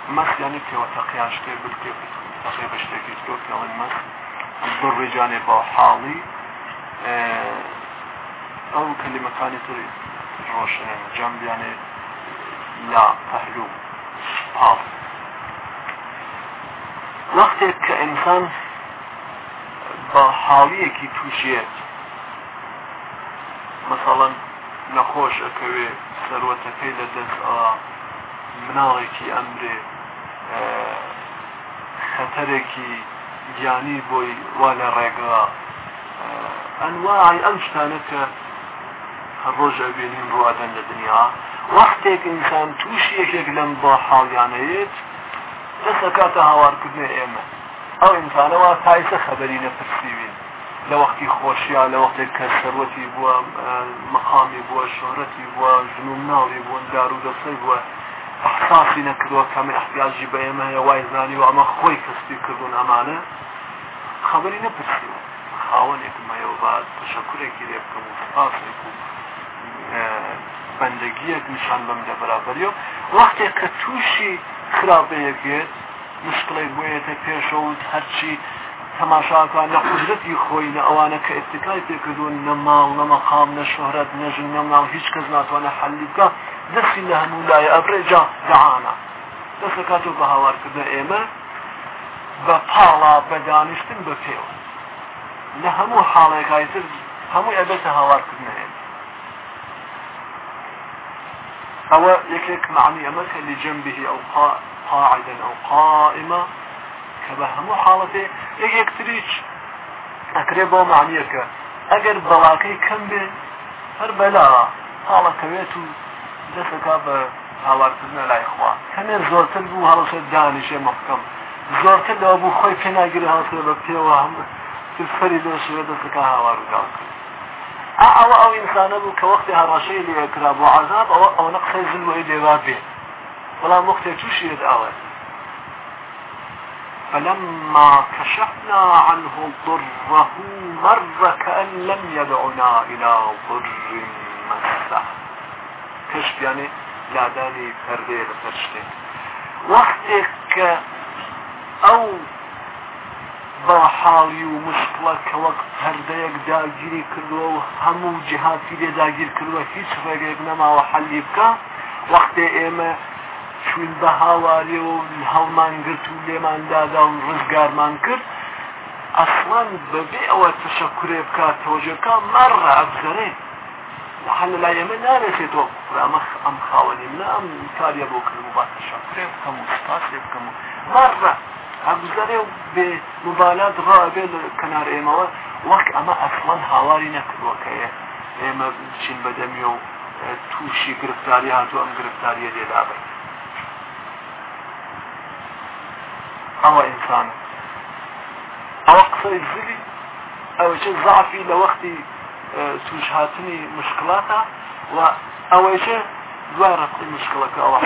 مخ يعني كوا تقياش كيف بالكيف تقيا بشتكي تقول كوا مخ الضر جاني حالي أو اه، كلمة كانت روشن جنب يعني لا پهلو حال وقتك کە با بە حاڵیەکی تووشێت مثلا نەخۆش ئەکەوێ سەرەتەکەی لە دەست مناڵێکی ئەمرێ خەتەرێکی گیانی بۆی وا لە ڕێگا ئەنواعی ئەم شتانە کە هەر ڕۆژە بینین ڕوادەن لە دنیا وەختێک ئینسان تووشیەکێک لەم بە حاڵیانەیەت دەسەکاتە هاوارکردنی ئێمە ئەو ئینسانەوە تایسە خەبەری نەپرسیوین لە وەختی خۆشیە لە وەختێک کە سەرەتی بووە مەقامی بووە شۆرەتی بووە ژنوم ناڵی بوون دار و دەسەی بووە ئەحساسی نەکردوە کەمە احتیاجی بە ئێمە وای زانی و ئەمە خۆی کەستی کردوون ئەمانە خەبەری نەپرسیوە خاوەنێکم مەەوە باز تشکرێکی لێ بکەم و سپاسێک و بەندگیەک نیشان بەم لە بەرابەریەوە وەختێک کە تووشی خراپەیەکێت مشکڵی بۆیەتە پێشەوت هەرچی تماشا تەماشاکە لە قدرەتی خۆی لە ئەوانە کە ئێستکای پێکردون نەماڵ نەمەقام نە شهرەت نەژن نەماڵ هیچ کس کەس ناتوانە حەلیکە دەستی لە هەموو لایە ئەبرێجا دەعاە دەسەکات و بە هاوارکردە ئێمە بە پاڵا بە دانیشتن بە پێوە لە هەموو حاڵێکای تر هەموو ئەبێتە هاوارکردن ئێمە ئەوە یەکێک معنی ئەمە کە او قا قاعدا او قائمە کە بە هەموو حاڵەتێ یەکتریچ ئەکرێ بۆ معنیەکە ئەگەر بەڵاکەی کەم بێ هەر بەلا حاڵەکەوێت و دەسەکە بە هاوارکردنە لای خوا کەنێ زۆرتر بوو هەڵەشە دانیشێ مەفکەم زۆرتر لەوە بوو خۆی پێناگیری هاڵسێ بە پێوە هەمە سەری دەشوێ دەسەکە هاوارگاڵ کرد ئەوە ئەو ئینسانە بوو کە وەختی هەڕاشەی لێکرا بۆ عذاب ئەوە ئەو نەقسەی زلوەی دێوا بێ بەڵام وەختێ تووشێت ئەوە فلما كشفنا عنه ضره مر كأن لم يدعنا إلى ضر مسه كشف يعني لا داني لپرشته وقتی وقتك او با ومشكله كوقت مشکله که وقت پرده یک داگیری کردو و همو جهاتی ده داگیر کردو هیچ نما چون بە هاواریەوە هەڵمان گرت و لێمان دادا و ڕزگارمان کرد ئەسمان بەبێ ئەوە تشە کوێ بکات تۆژەکان مەڕە ئەبزەرێت حل لا ئێمە نارێتێتەوە قامە ئەم خاوەنی نام کاریە بۆ کرد و باتەشە کوێ بکەم و سپاسێ بکەم و مەڕە ئەبزەرێ و بێ مبالات ڕابێ لە کەنار ئێمەوە وەک ئەمە ئەسمان هاواری نەکردوەکەیە ئێمە چین بەدەمی و تووشی گرفتاری هاتو ئەم گرفتاریە لێدابێت او انسان او قصي الزلي او شيء ضعفي لوقت سوش آه، هاتني مشكلاتا و او شيء زارت مشكلك الله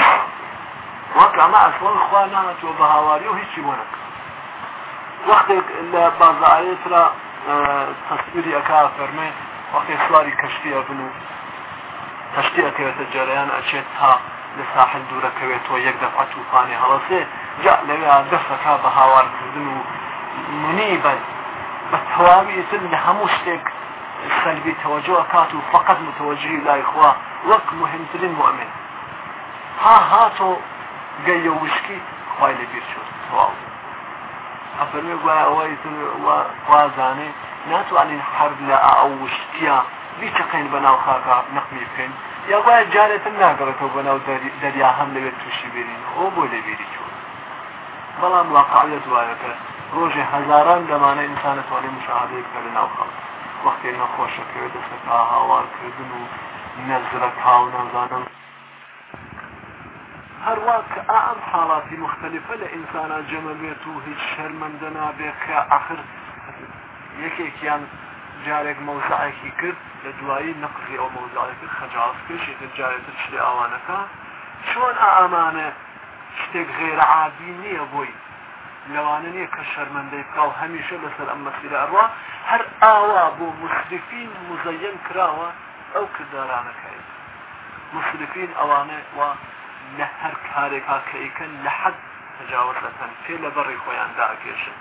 واقع ما اصلا اخوانا وبهاواري وهيشي بونك وقت بعض آيات را آه، تصويري اكا فرمي وقت اصلاري كشتي ابنو كشتي اكويت الجريان اشيتها لساحل دورة كويت ويك دفع توفاني هرسي جاء لي دەستەکە بە هاوارکردن و منیبەن بە تەواویتن لە هەموو شتێک سەلبی تەوەجوەکات و فقط متەوەجهی لایخوا وەک مهمترین مؤمن ها هاتۆ گەیە وشکی خی لەبیر شد أفرمي ئەفەرمێ گوایە ئەوەی خوازانێ ناتو حرب الحرب لا وشتیا بیچەقین بەناو خاکە نەقمی بکەین یا گوایە جارێتن ناگەڕێتەوە بەناو دەریا هەم لەوێت تووشی بێنین ئەو بۆ لەبیری چوە بەڵام واقعیت وایەکە ڕۆژێ هەزاران دەمانە ئینسانەتوانێ مشاهدەیە کە لە ناو خەڵک وەختێ نەخۆشەکەوێت دەستەکە هاوارکردن و نەزرە کاو نازانم هەروە کە ئام حاڵاتی مختلفە لە ئینسانە جەمەبێت و هیچ شەرمەندە نابێت کە ئاخر یەکێکیان جارێک مەوزعێکی کرد لە دوایی نەقزی ئەو مەوزعێک خەجاز کرد شێتر جارێتە چ ئەوانەکە چۆن ئامانە شتێک غێرەعادی نییە بۆی لەوانە نیە کە شەرمەندەی بکاو هەمیشە لەسەر ئەم مەسیرە ئەڕوا هەر ئاوا بۆ مسرفین مزەەن کراوە ئەو کردارانەکەی مسرفین ئەوانە وا لە هەر کارێکا کەیکەن لە حەد تجاوزەکەن پێ لە بەڕی خۆیان داکێشن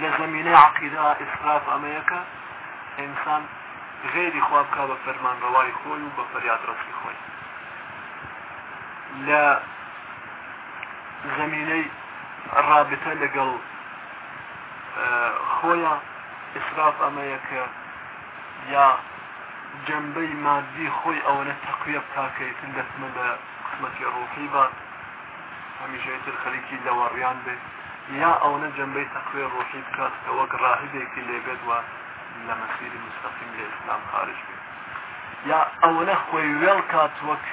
لە زمینە عقیدا ئیسراف ئەمەیەکە ئینسان غێری خوابکە بە فەرمانڕەوای خۆی و بە فەریاد ڕستی خۆی لە زمینەی ڕابتە لەگەڵ خۆیان ئسراف ئەمەیە کە یا جنبەی مادی خۆی ئەوەنە تەقویە بکاکەیتن دەتمە لە قسمەتی ڕۆکی بات هەمیشێتر خەریکی لەوەڕیان بێت یا ئەوەنە جنبەی تەقوێ ڕۆژی بکات کە وەک ڕاهدێکی لێبێت وە لە مەسیری مستەقیم لە ئسلام خارج بێت یا ئەوەنە خۆی وێڵ کات وەک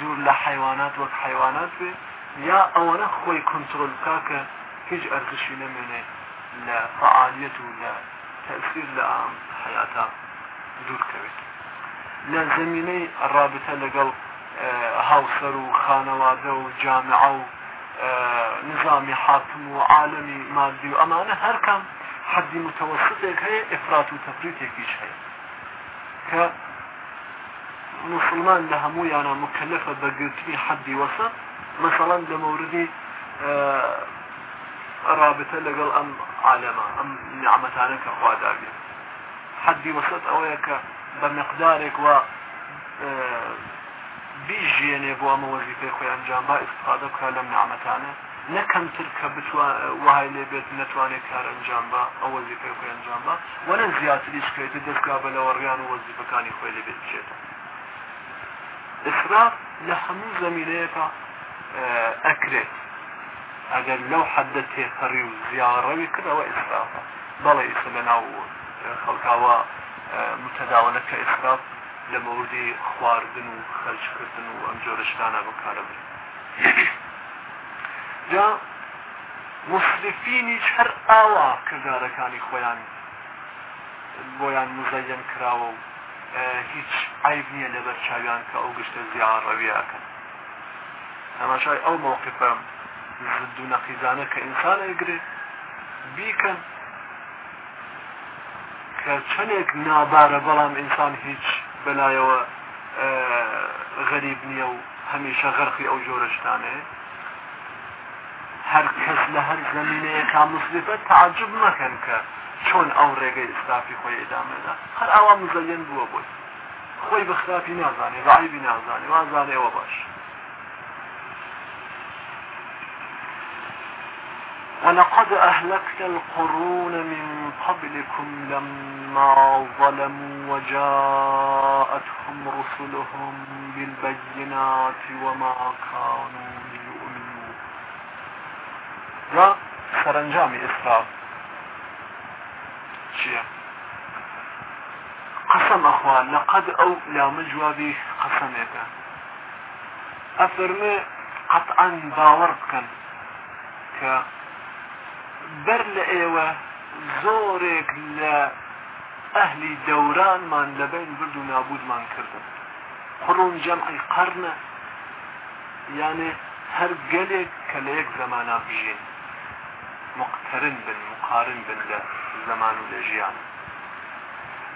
دوور لە حیوانات وەک حیوانات بێت یا ئەوەنە خۆی کنترۆل کاکە هیچ ئەرزشی نەمێنێ لە فعالیت و لە آه، تەسیر لە ئام حیاتا دوورکەوێت لە زمینەی ڕابتە لەگەڵ هاوسەر و خانەوادە و جامعە و نظامی حاکم و عالمی مادی و ئەمانە هەرکەم حدی متوسطێک هەیە ئفرات و تەفریتێکیش هەیە کە مسلمان لە هەموویانە مکلفە بەگرتنی حدی وەسط مثلا لە موردی رابطه لەگەڵ ئەم عالەمە ئەم نعممەتانە کە خوادابێ حدی وەسەت ئەوەیە کە بە مقدارێک وە بیژێنێ بۆ ئەمە وەزیفەی خۆی ئەنجام با استفاده بکە لەم نعممەتانە نەکەمتر کە وای لێ بێت نتوانێت کار ئەنجام بە ئەو وەزیفەی خۆی ئەنجام بە وەنە زیاتریش کرێتە دەستگا بە لەوەڕیان و وەزیفەکانی خۆی لێ بێت بچێتە ئسراف لە هەموو زەمینەیەەکە ئەکرێت ئەگەر لەو حدە تێپەڕی و زیارەوی کردەوە ئیسراف بەڵێ ئیسە لە ناو خەڵکاوە متەداوەە کە ئیسراف لە مەوردی خواردن و خەرجکردن و ئەم جۆرەشتانە بەکارە بن جا مصرفینی هەر ئاوا کردارەکانی خۆیان بۆیان مزەەن کراوە و هیچ عیب نییە لە بەرچاویان کە ئەو گشتە زیان ڕەویەکەن تەماشای ئەو مووقفە زد و نەقیزانە کە ئینسان ئەگرێ بیکەن کە چندێک نابارە بەڵام ئینسان هیچ بەلایەوە غەریب نییە و هەمیشە غەرخی ئەو جۆرەشتانێ هەر کەس لە هەر زمینەیە تا مسلفە تعجب مەکەن کە چۆن ئەو ڕێگەی ئستافی خۆی ئەدامێدا هەر ئاوا مزەلێن بووە بۆی خۆی بەخراپی نازانێ ڕعیبی نازانێ وازانێەوە باش ولقد أهلكت القرون من قبلكم لما ظلموا وجاءتهم رسلهم بالبينات وما كانوا ليؤمنوا و سرانجام إسراف چییە قسم أخوان لقد أو لا مجوابي قسم قسمێکە ئەفرمێ قەتعان باوەڕ بکەن کە بەر لە ئێوە زۆرێک لە ئەهلی دەورانمان لەبین برد و نابودمان کردن قڕون جەمعی قەرنە یانێ هەر گەلێک کە لە یەک زەمانە بژین مقترن بن مقارن بن لە زەمان و لە ژیان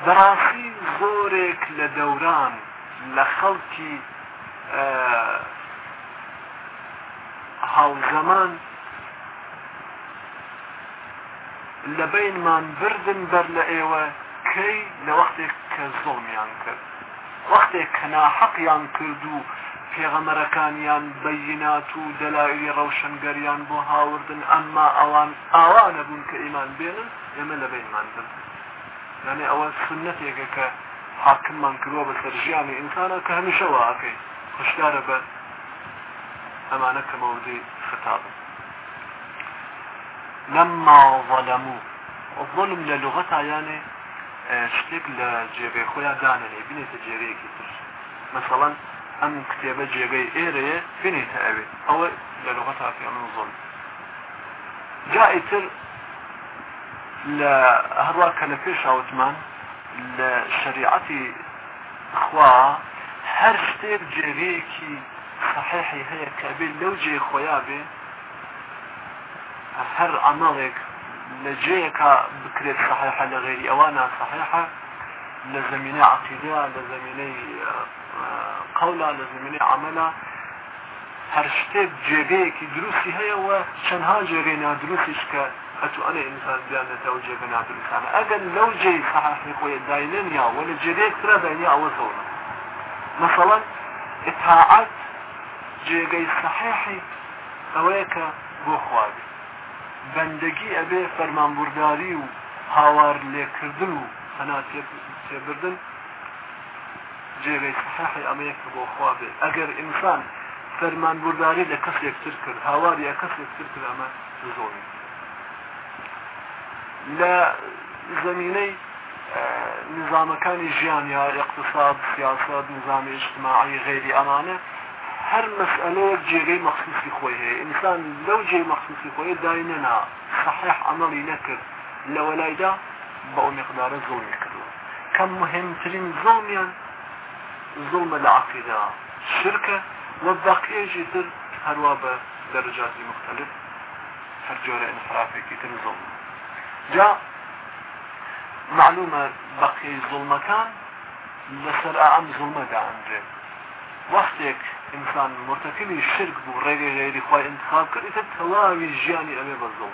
بەڕاستی زۆرێک لە دەوران لە خەڵکی هاوزەمان لە بینمان بردن بەر لە ئێوە کەی لە وەختێک کە زۆمیان کرد وەختێک کەناحەقیان کرد و پێغەمەرەکانیان بەینات و دەلایلی ڕەوشنگەریان بۆ هاوردن ئەمما ئەوان ئاوانە بوون کە ئیمان بێنن ئێمە لە بینمان بردن یعنی ئەوە سنەتێکە کە حاکممان کردوە بەسەر ژیانی ئینسانە کە هەمیشەوە ئاکەی خوشدارە بە ئەمانە کە مەودی خەتابن لما ظلموا الظلم للغة يعني آه، شتيك لە خويا داني دانێ بنێتە كتر مثلا ام كتابة جێگەی ئێرەیە بنێتە تأبي او لە في تافیانن الظلم جائتر لە هەروە کە لە پێش ئاوتمان لە شریعەتی خوا هەر شتێک جێگەیەکی صحیحی هەیە کەبێت لەو هر ئەمەڵێک لجيك بكريت صحيحة لغير اوانا صحيحة لزميني عقيدة لزميني قولة لزميني عملة هر قەولا لە دروسي آه، هيا هەر شتێک جێگەیەکی دروستی هەیەەوە چەندها جێگەی نادروستیش کە ئەتوانێ ئینسان بیانێتەوە جێگە نادروستانە ئەگەر لەو جێی صحاحی خۆی داینیا و لە مثلا ئتاعات جێگەی صحيحي ئەوەیە کە بەندەگی ئەبێ فەرمانبورداری و هاوار لێکردن و سەناسێبردن جێوێ صحیحی ئەمەیەکە بۆ خوا بێ ئەگەر ئینسان فەرمانبورداری لە کەسێکتر کرد هاوار یا کەسێکتر کرد ئەمە زۆری لە زمینەی نظامەکانی ژیان یا اقتصاد سیاست نظامی اجتماعی غێری ئەمانە هر مسئله جێگەی مەخصیسی خۆی انسان لو لەو جێ مەخصیسی خۆی داینەنا صحح ئەمەڵی نەکرد لەوە لایدا بە ئەو مقدارە زۆری کردوە کە مهمترین زۆمیان ظلم لە عقیدا شرکە و بەقیێژی تر هەروە بە دەرجاتی مختلف هەر جۆرە انفرافێکی تر ظلم جا معلومه معلومە بەقیەی زڵمەکان لەسەر ظلمه دا ئەندرێت وەختێک انسان مرتكب الشرك بو رجل غير خی انتخاب كر اذا تەواوی ژیانی ئەمێ بەزڵ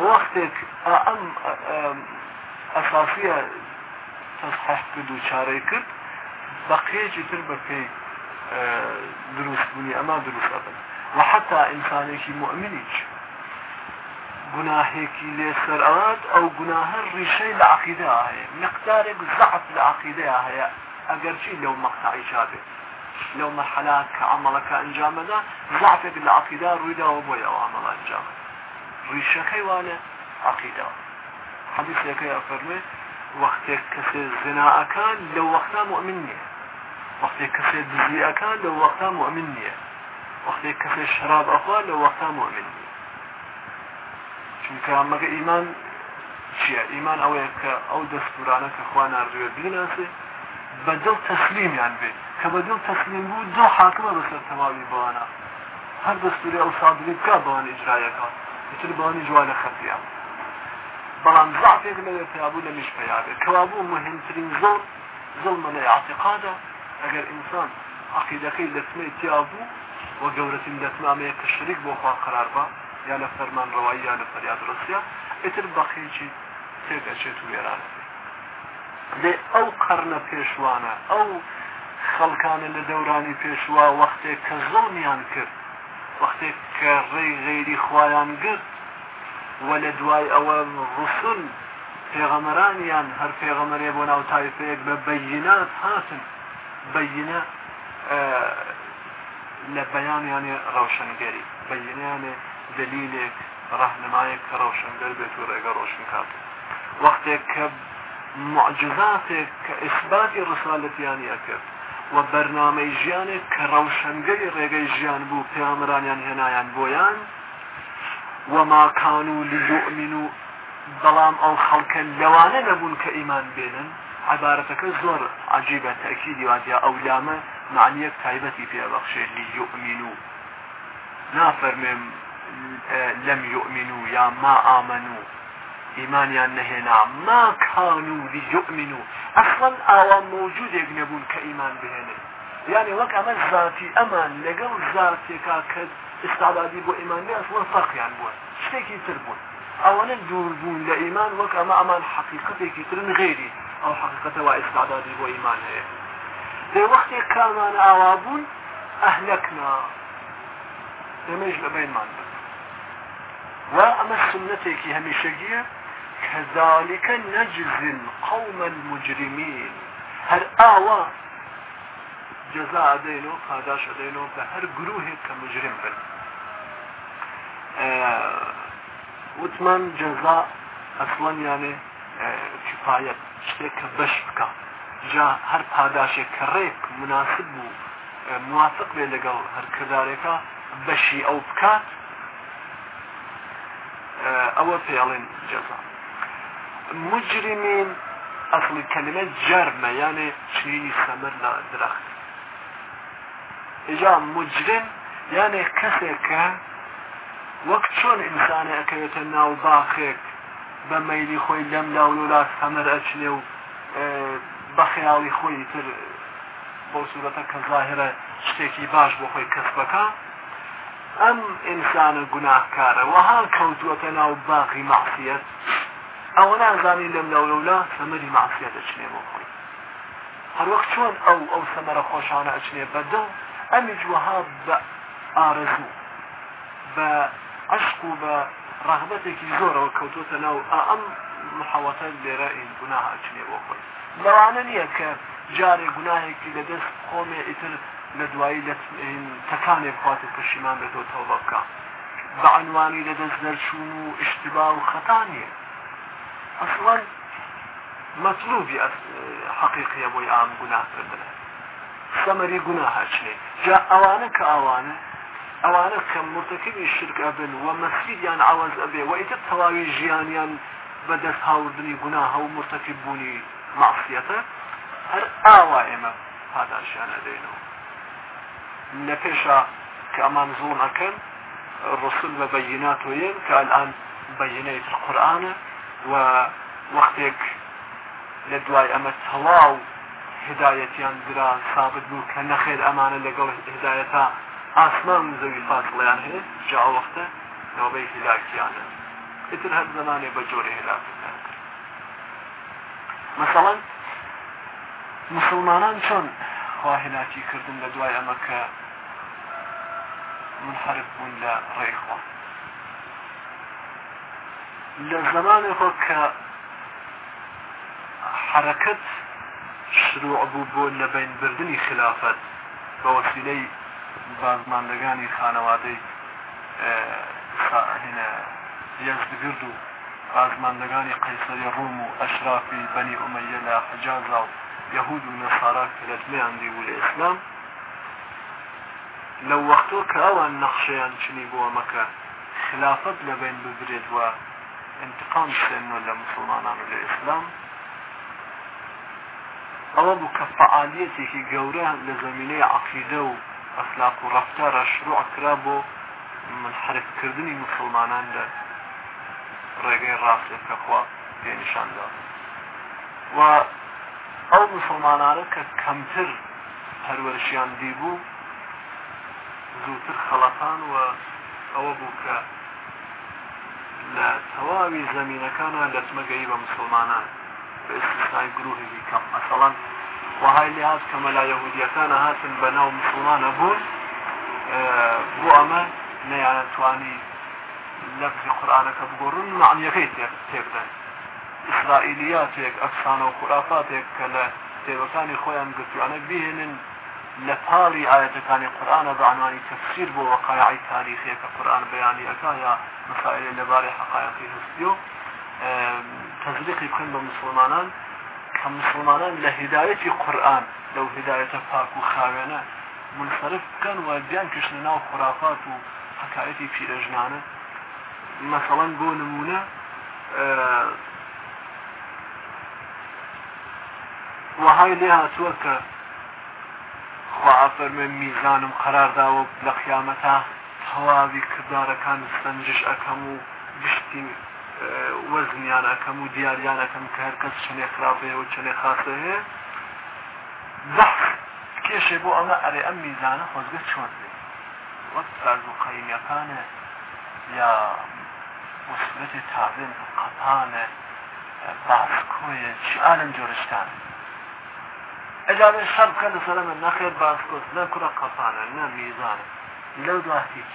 وقتك اهم اساسية تصحح كدو و چارەی کرد بەقیێکی تر بە پێی اه، دروستبوونی ئەما دروست ئەبن وحتا ئینسانێکی مؤمنیچ گناهێکی لێسەرات ئەو گوناهە ڕیشەی لە عقیدا هەیە مقدارێک زعف لە عقیدەیە هەیە ئەگەرچی لەو مەقتعی لو مرحلات کە انجام ده ضعف بالعقيدة عقیدا ڕوویداوە وعمل انجام ريشة ئەنجامە عقيدة حديث عقیدا حەدیثەکەی ئەفەرمێ وەختێک كسي زناعەکان لە لو وقتا مؤمنية وەختێک كسي دزیەکان لە لو وقتا مؤمنية وەختێک كسي الشراب اخوان لو وقتا مؤمنية نیە چونکە ايمان ئیمان ايمان او يكا او دستورانك دەستورانە کە خوا بەدڵ تەخلیمیان بێت کە بەدڵ تەخلیم بوو دو حاکمە بەسەر تەواوی بانە هەر دەستوری ئەو سادلێت کا بەوان ئجرایەکان بتر بەوانی جووا لە خەتیان بەڵام زعفێک لە پیابوو لە میش پیاێت کەوابوو مهمترین زۆر زڵمە لە عاتقادا ئەگەر ئینسان عقیدەکەی لەسمەی تیابوو وە گەورەترین دەتمامەیە کە شریک بۆ خوا قرار بە یا لە فەرمان ڕەوایی یا لە فەریاد ڕسیە ئتر بەخێکی تێدەچێت و وێرانە لێ ئەو قەرنە پێشوانە ئەو خەڵکانە لە دەورانی پێشوا وەختێک کە زڵمیان کرد وەختێک کە ڕێی غێری خوایان گرت و لە دوای ئەوە ڕوسن پێغەمەرانیان هەر پێغەمەرێ بۆ ناو تایفەیەک بە بەینات هاتن بەینە لە بەیانیانێ ڕەوشنگەری بەینیانێ دلیلێک ڕەهنمایەک کە ڕەوشنگەر بێت و ڕێگە ڕۆشن کات وەختێک کە معجزاتێک کە ئیسباتی ڕسالەتیانی ئەکرد و بەرنامەی ژیانێک کە ڕەوشنگەی ڕێگەی ژیان بوو پێامرانیان هێنایان بۆیان وەماکان و لیؤمن و بەڵام ئەو خەڵکە لەوانە نەبوون کە ئیمان بێنن عبارەتەکە زۆر عجیبە تەکی دیواتیا ئەو لامە معنیەک تایبەتی پێبەخشێ لیؤمن و نافەرمێم لەم یؤمن و یا ما ئامن و ئیمانیان نهێنا ما کانو لیؤمنوا ئەخڵەن ئاوا مۆجودێک نەبوون کە ئیمان بهێنێ یعنی وەک ئەمە ذاتی ئەمان لەگەڵ ذاتێکا کە استعدادی بۆ ئیمانی ئەسڵەن بو بووە شتێکی تر بوون ئەوەنە دووربوون لە ئیمان وەک ئەمە ئەمان حقیقەتێکی ترن غێری ئەو حقیقەتەوە ئێستادادی بۆ ئیمان هەیە لێ وەختێک کارمانە ئاوا بوون ئەهلەکنا ئێمەش لەبینمان بن و ئەمە سنەتێکی هەمیشەگیە كذلك نجزي القوم المجرمين هر آوا جزاء دينو قاداش دينو بهر گروه كمجرم بن آه وتمان جزاء اصلا يعني آه كفاية شتك بشبك جا هر پاداش كريك مناسب و آه موافق بي لقل هر كذلك بشي او بكات آه او فعل جزاء مجرمین ئەفلی کەلمە جەرمە یانێ چینی خەمر درەخت ئجا مجرم یانێ کەسێکە وەک چۆن ئینسانێ ئەەکەوێتە ناو باخێک بە مەلی خۆی لەم لاولولا خەمەر ئەچنێ و بە خەیاڵی خۆی تر بۆ سوورەتە کە ظاهرە شتێکی باش بۆ خۆی کەسبەکە ئەم ئینسانە گوناهکارە وەها کەوتوەتە ناو باقی مەحسیەت ئەوە نازانی لەم لەولەولا سەمەری معسیە دەچنێ بۆ خۆی هەروەخت چۆن ئەو ئەو سەمەرە خۆشانە ئەچنێ بەدە ئەمیج وەها بە ئارزوو بە عشق و بە ڕغبەتێکی زۆرەوە کەوتۆتە ناو ئەم محەوەتە لێرە ئین گوناها ئەچنێ بۆ خۆی لەوانە نییە کە جارێک گوناهێکی لە دەست خۆمێ ئیتر لە دوایی تەکانێ بخواتە پشیمان بێتەوە تەوبە بکە بە عنوانی لەدەست دەرچوون و اشتبا و خەتانیە ئەسڵەن مەطلوبی حقیقیە بۆی ئام گوناکردنە سەمەری گوناها چێ جا ئەوانە کە ئەوانە ئەوانە کە مرتەکەبی شرکە بن و مەسیدیان ئاواز ئەبێ و ئیتر تەواوی ژیانیان بەدەست هاوردنی گوناها و مرتەکی بوونی مافیەتە هەر ئاوا ئێمە پاداشیانە دێنەوە لە پێشە کە ئەمان زوڵ ئەەکەن ڕسل بە بەینات وێن کە ئەلان بەینەی قورآانە و وەختێک لە دوای ئەمە چڵاو هدایەتیان درا سابت بوو کە نەخێر ئەمانە لەگەڵ هدایەتا ئاسمان زەوی فاصڵیان هەیە جا وەختە نەوەبەی هلاکیانە ئتر هەر زمانێ بە جۆرە هلاک مثلا مسلمانان چۆن خواهێناتی کردن لە دوای ئەمە کە منحرف بوون لە ڕێخواست لە زمانی خۆ کە حرەکەت شروع بوو بۆ لەبین بردننی خلافەت بە وەسیلەی بازماندەکانی خانەوادەی یەزدگرد و بازماندەکانی قەیسەری ڕوم و ئەشرافی بەنی ئومەیە لە حجازا و یهود و نەسارا کلەتمیان دیبوو لە ئیسلام لەو وەختۆ کە ئەوان نەخشەیان چنی بووە مەکە خلافەت لەبین ببرێت وە انتقام سێنۆ لە مسلمانان و لە ئیسلام ئەوە بوو کە فعالیەتێکی گەورە لە زمینەی عقیدە و ئەخلاق و ڕفتارە شروع کرا بۆ منحرفکردنی مسلمانان لە ڕێگەی ڕاستێت کەخوا پێنیشاندا و ئەو مسلمانانە کە کەمتر هەروەرشیان دیبوو زووتر خەڵەتان و ئەوە بوو کە لە تەواوی زمینینەکانە دەستمەگەی بە مسلمانان بەستای گروهێکی کەم مەسەڵەن وهای لحاظ کەمە لا یهودیەکانە هاتن بە ناو مسلمانە بوون بۆ ئەمە نەیانەتوانی لەفزی قورآانەکە بگۆڕن معنیەکەی تێبدەن ئیسرائیلیاتێک ئەفسانە و خوراپاتێک کە لە تێوەکانی خۆیان گرتوانە بهێنن لە پاڵی ئاەتەکانی قورآانە بەعنوانی تەفسیر بۆ وەقاعی تاریخەیە کە قورآان بەیانی ئەەکە یا مسائلێ لەبارەی حقایەتی هەستی و تەزریقی بکەن بە مسلمانان کە مسلمانان لە هدایەتی قورآن لەو هدایەتە پاک و خاوێنە منصرف بکەن و بیان کشتە ناو خرافات و حکایەتی پیرەژنانە مثلا بۆ نمونە وهاي لێ هاتووە کە خوافەرمێ میزانم قەرارداوە لە قیامەتا تەواوی کردارەکان سنجش ئەەکەم و گشتی وەزنیانەکەم و دیاریانەکەم کە هەرکەس چنێ خراپێ و چنێ خاصە هەیە زەح کێشێ بۆ ئەمە ئەرێ ئەم میزانە خۆزگە چۆن بێ وەک ساز و قەیمیەکانە یا مسلەتی تازن قەپانە باسکۆیە چی ئالم جۆرشتانە ئەجارێ شەر بکە لەسەر من نەخێر باسکوت لە کوڕە قەپانە نە میزان لەو دوا هیچ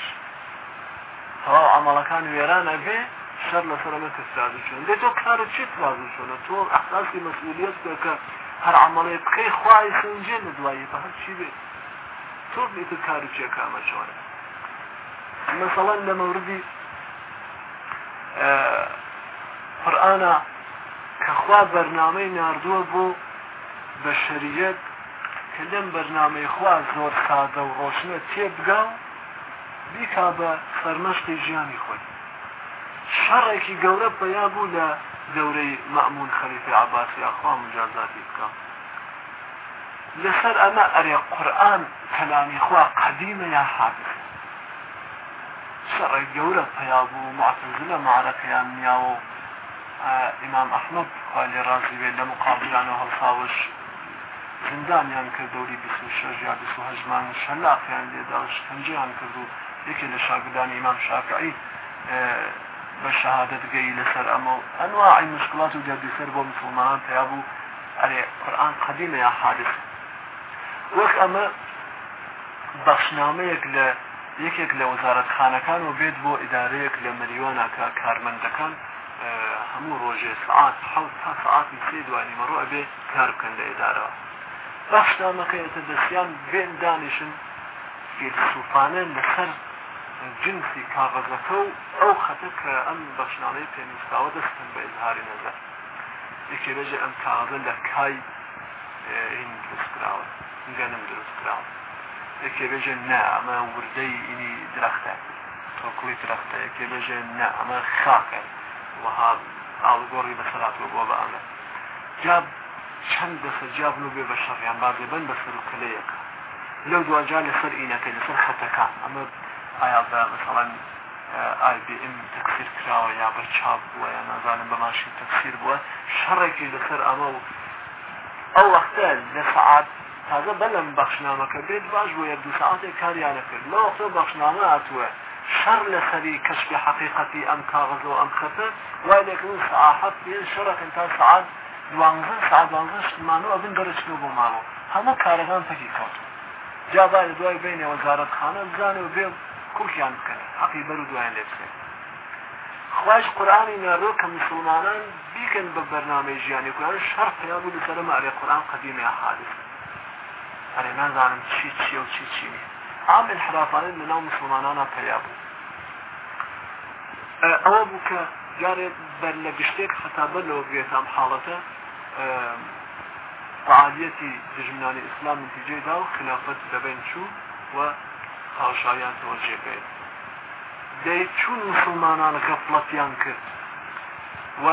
تەواو ئەمەڵەکان وێرانە بێ شەر لەسەر من کەسراد چۆن دێ تۆ کارە چیت وازن چۆنە تۆ ئەحساسی مەسئولیت بکە هەر عملی بخەی خوای خنجێ لە دوایی بە هەر چی بێت تۆ بێت کارچێکە ئەمە چۆنە مثلا لە مەوردی قورآە کەخوا بەرنامەی نردووە بۆ بە شریعت کە لەم بەرنمەی خوا زۆر سادە و ڕۆشنە تێ بگا بیکا بە فەرمەشتی ژیانی خۆی شەڕێکی گەورە پیا بوو لە گەورەی مەمون خەریفی عباسی ئاخوا مجازاتی بکەم لەسەر ئەمە ئەرێ قورآن کەلامی خوا قەدیمە یا حادث شەڕێک گەورە پیا بوو معتزل لە معرەکەیان نیاوە ئیمام ئەحمد خالی ڕازی بێت لە مقابلانە هەڵساوش زندانیان کە دەوری 26 یا 26 مان شەلاقیان لێدا شکنجیان کرد و یەکێ لە شاگردانی ئیمام شافعی بە شهادەتگەی لەسەر ئەمە ئەنواعی مشکلات و گەردیسەر بۆ مسلمانان پیا بوو ئەرێ قورآن قەدیمە یا حادث وەک ئەمە بەخشنامەیەک لە یەکێک لە وەزارەتخانەکان و بێت بۆ ئیدارەیەک لە مریواناکە کارمەندەکان هەموو ڕۆژێ سعات حەوت تا سعاتی سێ دوانی مەڕۆ ئەبێ کار بکەن لە ئێدارەوە بەشدا مەکەێتە دەستیان بێن دانیشن فیلسوفانە لەسەر جنسی کاغەزەکە و ئەو خەتە کە ئەم بەشنامەی پێویستاوە دەستن بە ئزهاری نەزە یکێبێژە ئەم کاغزە لە کای هین درستراوە گەنم درستراوە یکێبێژە نە ئەمە وردەی ئینی درختە تۆکڵی درختە یکێبێژە نە ئەمە خاکە وەها ئاڵگۆڕی بەسەلات و بۆ بە ئەمە جاب چند چەند دەسەر جیاب بعد بند بە کلیک لو دو بەسەر سر اینا لەو سر لەسەر ئینەکەی لەسەر خەتەکە ئەمە ئایا بە مثڵەن ئایBM اه، تەکسیر کراوە یا بر چاب و یا نازانم بە ماشین تەکسیر بووە شەڕێکی لەسەر ئەمە و ئەو وەختە لە سعات تازە بەلم بەخشنامەکە بێت باش بوو یە دو ساعتێک کاریانە کرد لە وەختە بەخشنامە هاتووە شر لخلي كشف حقیقتی أم کاغذ و أم خطر وإليك من ساعت حط شرک انت ساعت دوانزە سادانزە شتمانەوە بن دەرەچنەوە بۆ ماڵەوە هەموو کارەکان پەکی کەوتن جا با لە دوای بینێ وەزارەتخانە بزانێ و بێ کوشیان بکەن حەقی بەر و دوایان لێ بکەن خواش قورآانی ناڕۆ کە مسلمانان بیکەن بە بەرنامەی ژیانی کوڕان شەڕ پیان بوو لەسەر مارێ قورآن قەدیمە حادث ئەرێ نازانم چی چیە و چی چی نیە عامل حرافانە لەناو مسلمانانە پیا بوو ئەوە بوو کە جارێ بەر لە گشتێک خەتا بەر لەوە بێتام حاڵەتە فعالیەتی دژمنانی ئیسلام نتیجێدا و خلافەت دەبێن چوو و هاوشایان تۆژێبێت دەی چون مسلمانان غەفڵەتیان کرد و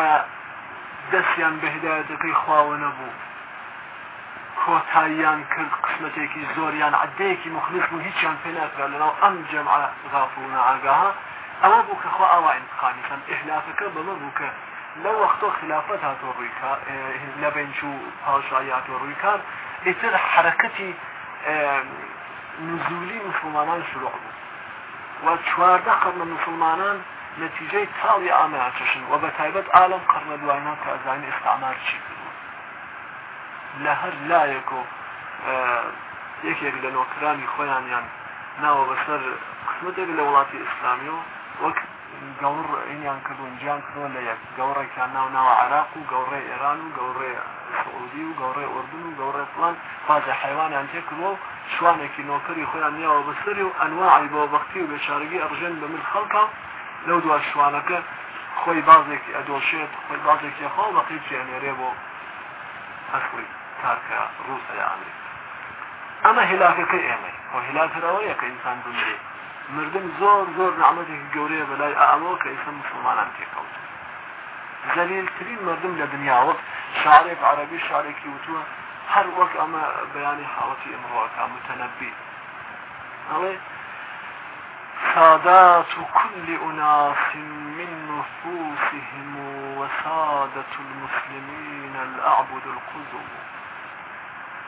دەستیان بەهدایەتەکەی خواوە نەبوو کۆتاییان کرد قسمەتێکی زۆریان عدەیەکی مخلص و هیچیان پێناکرا لەناو ئەم جەمع غافونە ئاگاها ئەوە بوو کە خوا ئاوا انتقامی خەن ئهلافەکە بەمە بوو کە لەو وەختۆ خلافەت هاتۆ ڕوویکە لە بنج و پاشایی هاتۆ ڕوویکان ئێتر حرەکەتی نزولی مسلمانان شروع بوو و چواردە قەرنە مسلمانان نەتیجەی تاڵی ئاماچشن و بە تایبەت ئالم قەرنە دوایان کە ئەزانانی ئستعمار چی بوو لە هەر لایەک و یەکێک لە نۆکرانی خۆیانیان ناوە بەسەر قسمتێک لە وڵاتی ئیسلامی و وەک گەور ئینیان کردوون جیان کردوون لە یەک گەورێکیان ناو ناوە عراق و گەوڕێ ئێران و گەوڕێ سعودی و گەوڕێ ئوردن و گەوڕێ فلان فازە حیوانیان تێکردەوە و شوانێکی نۆکەری خۆیان نیاوە بەسەری و ئەنواعی بۆ بەختی و بێشارگی ئەڕژێن بە من خەڵکە لەو دو شوانەکە خۆی بازێکی ئەدۆشێت خۆی بازێکی خاڵ بەقی چێنێرێ بۆ هەخوی کارکە ڕوسە ئامریکا ئەمە هلاکەکە ئێمەی خۆ هلاکەرەوە یەکە ئینسان بمرێت مردن زور زۆر نعمەتێک گەورەیە بلای آمو که ایشان مسلمانان زلیل ترین مردم دنیا وقت شارێک عربی شارێکی هر وقت اما بیانی حالتی امروز کام متنبی. ئەڵێ سادات كل أناس من نفوسهم وسادة المسلمين الأعبد القدوم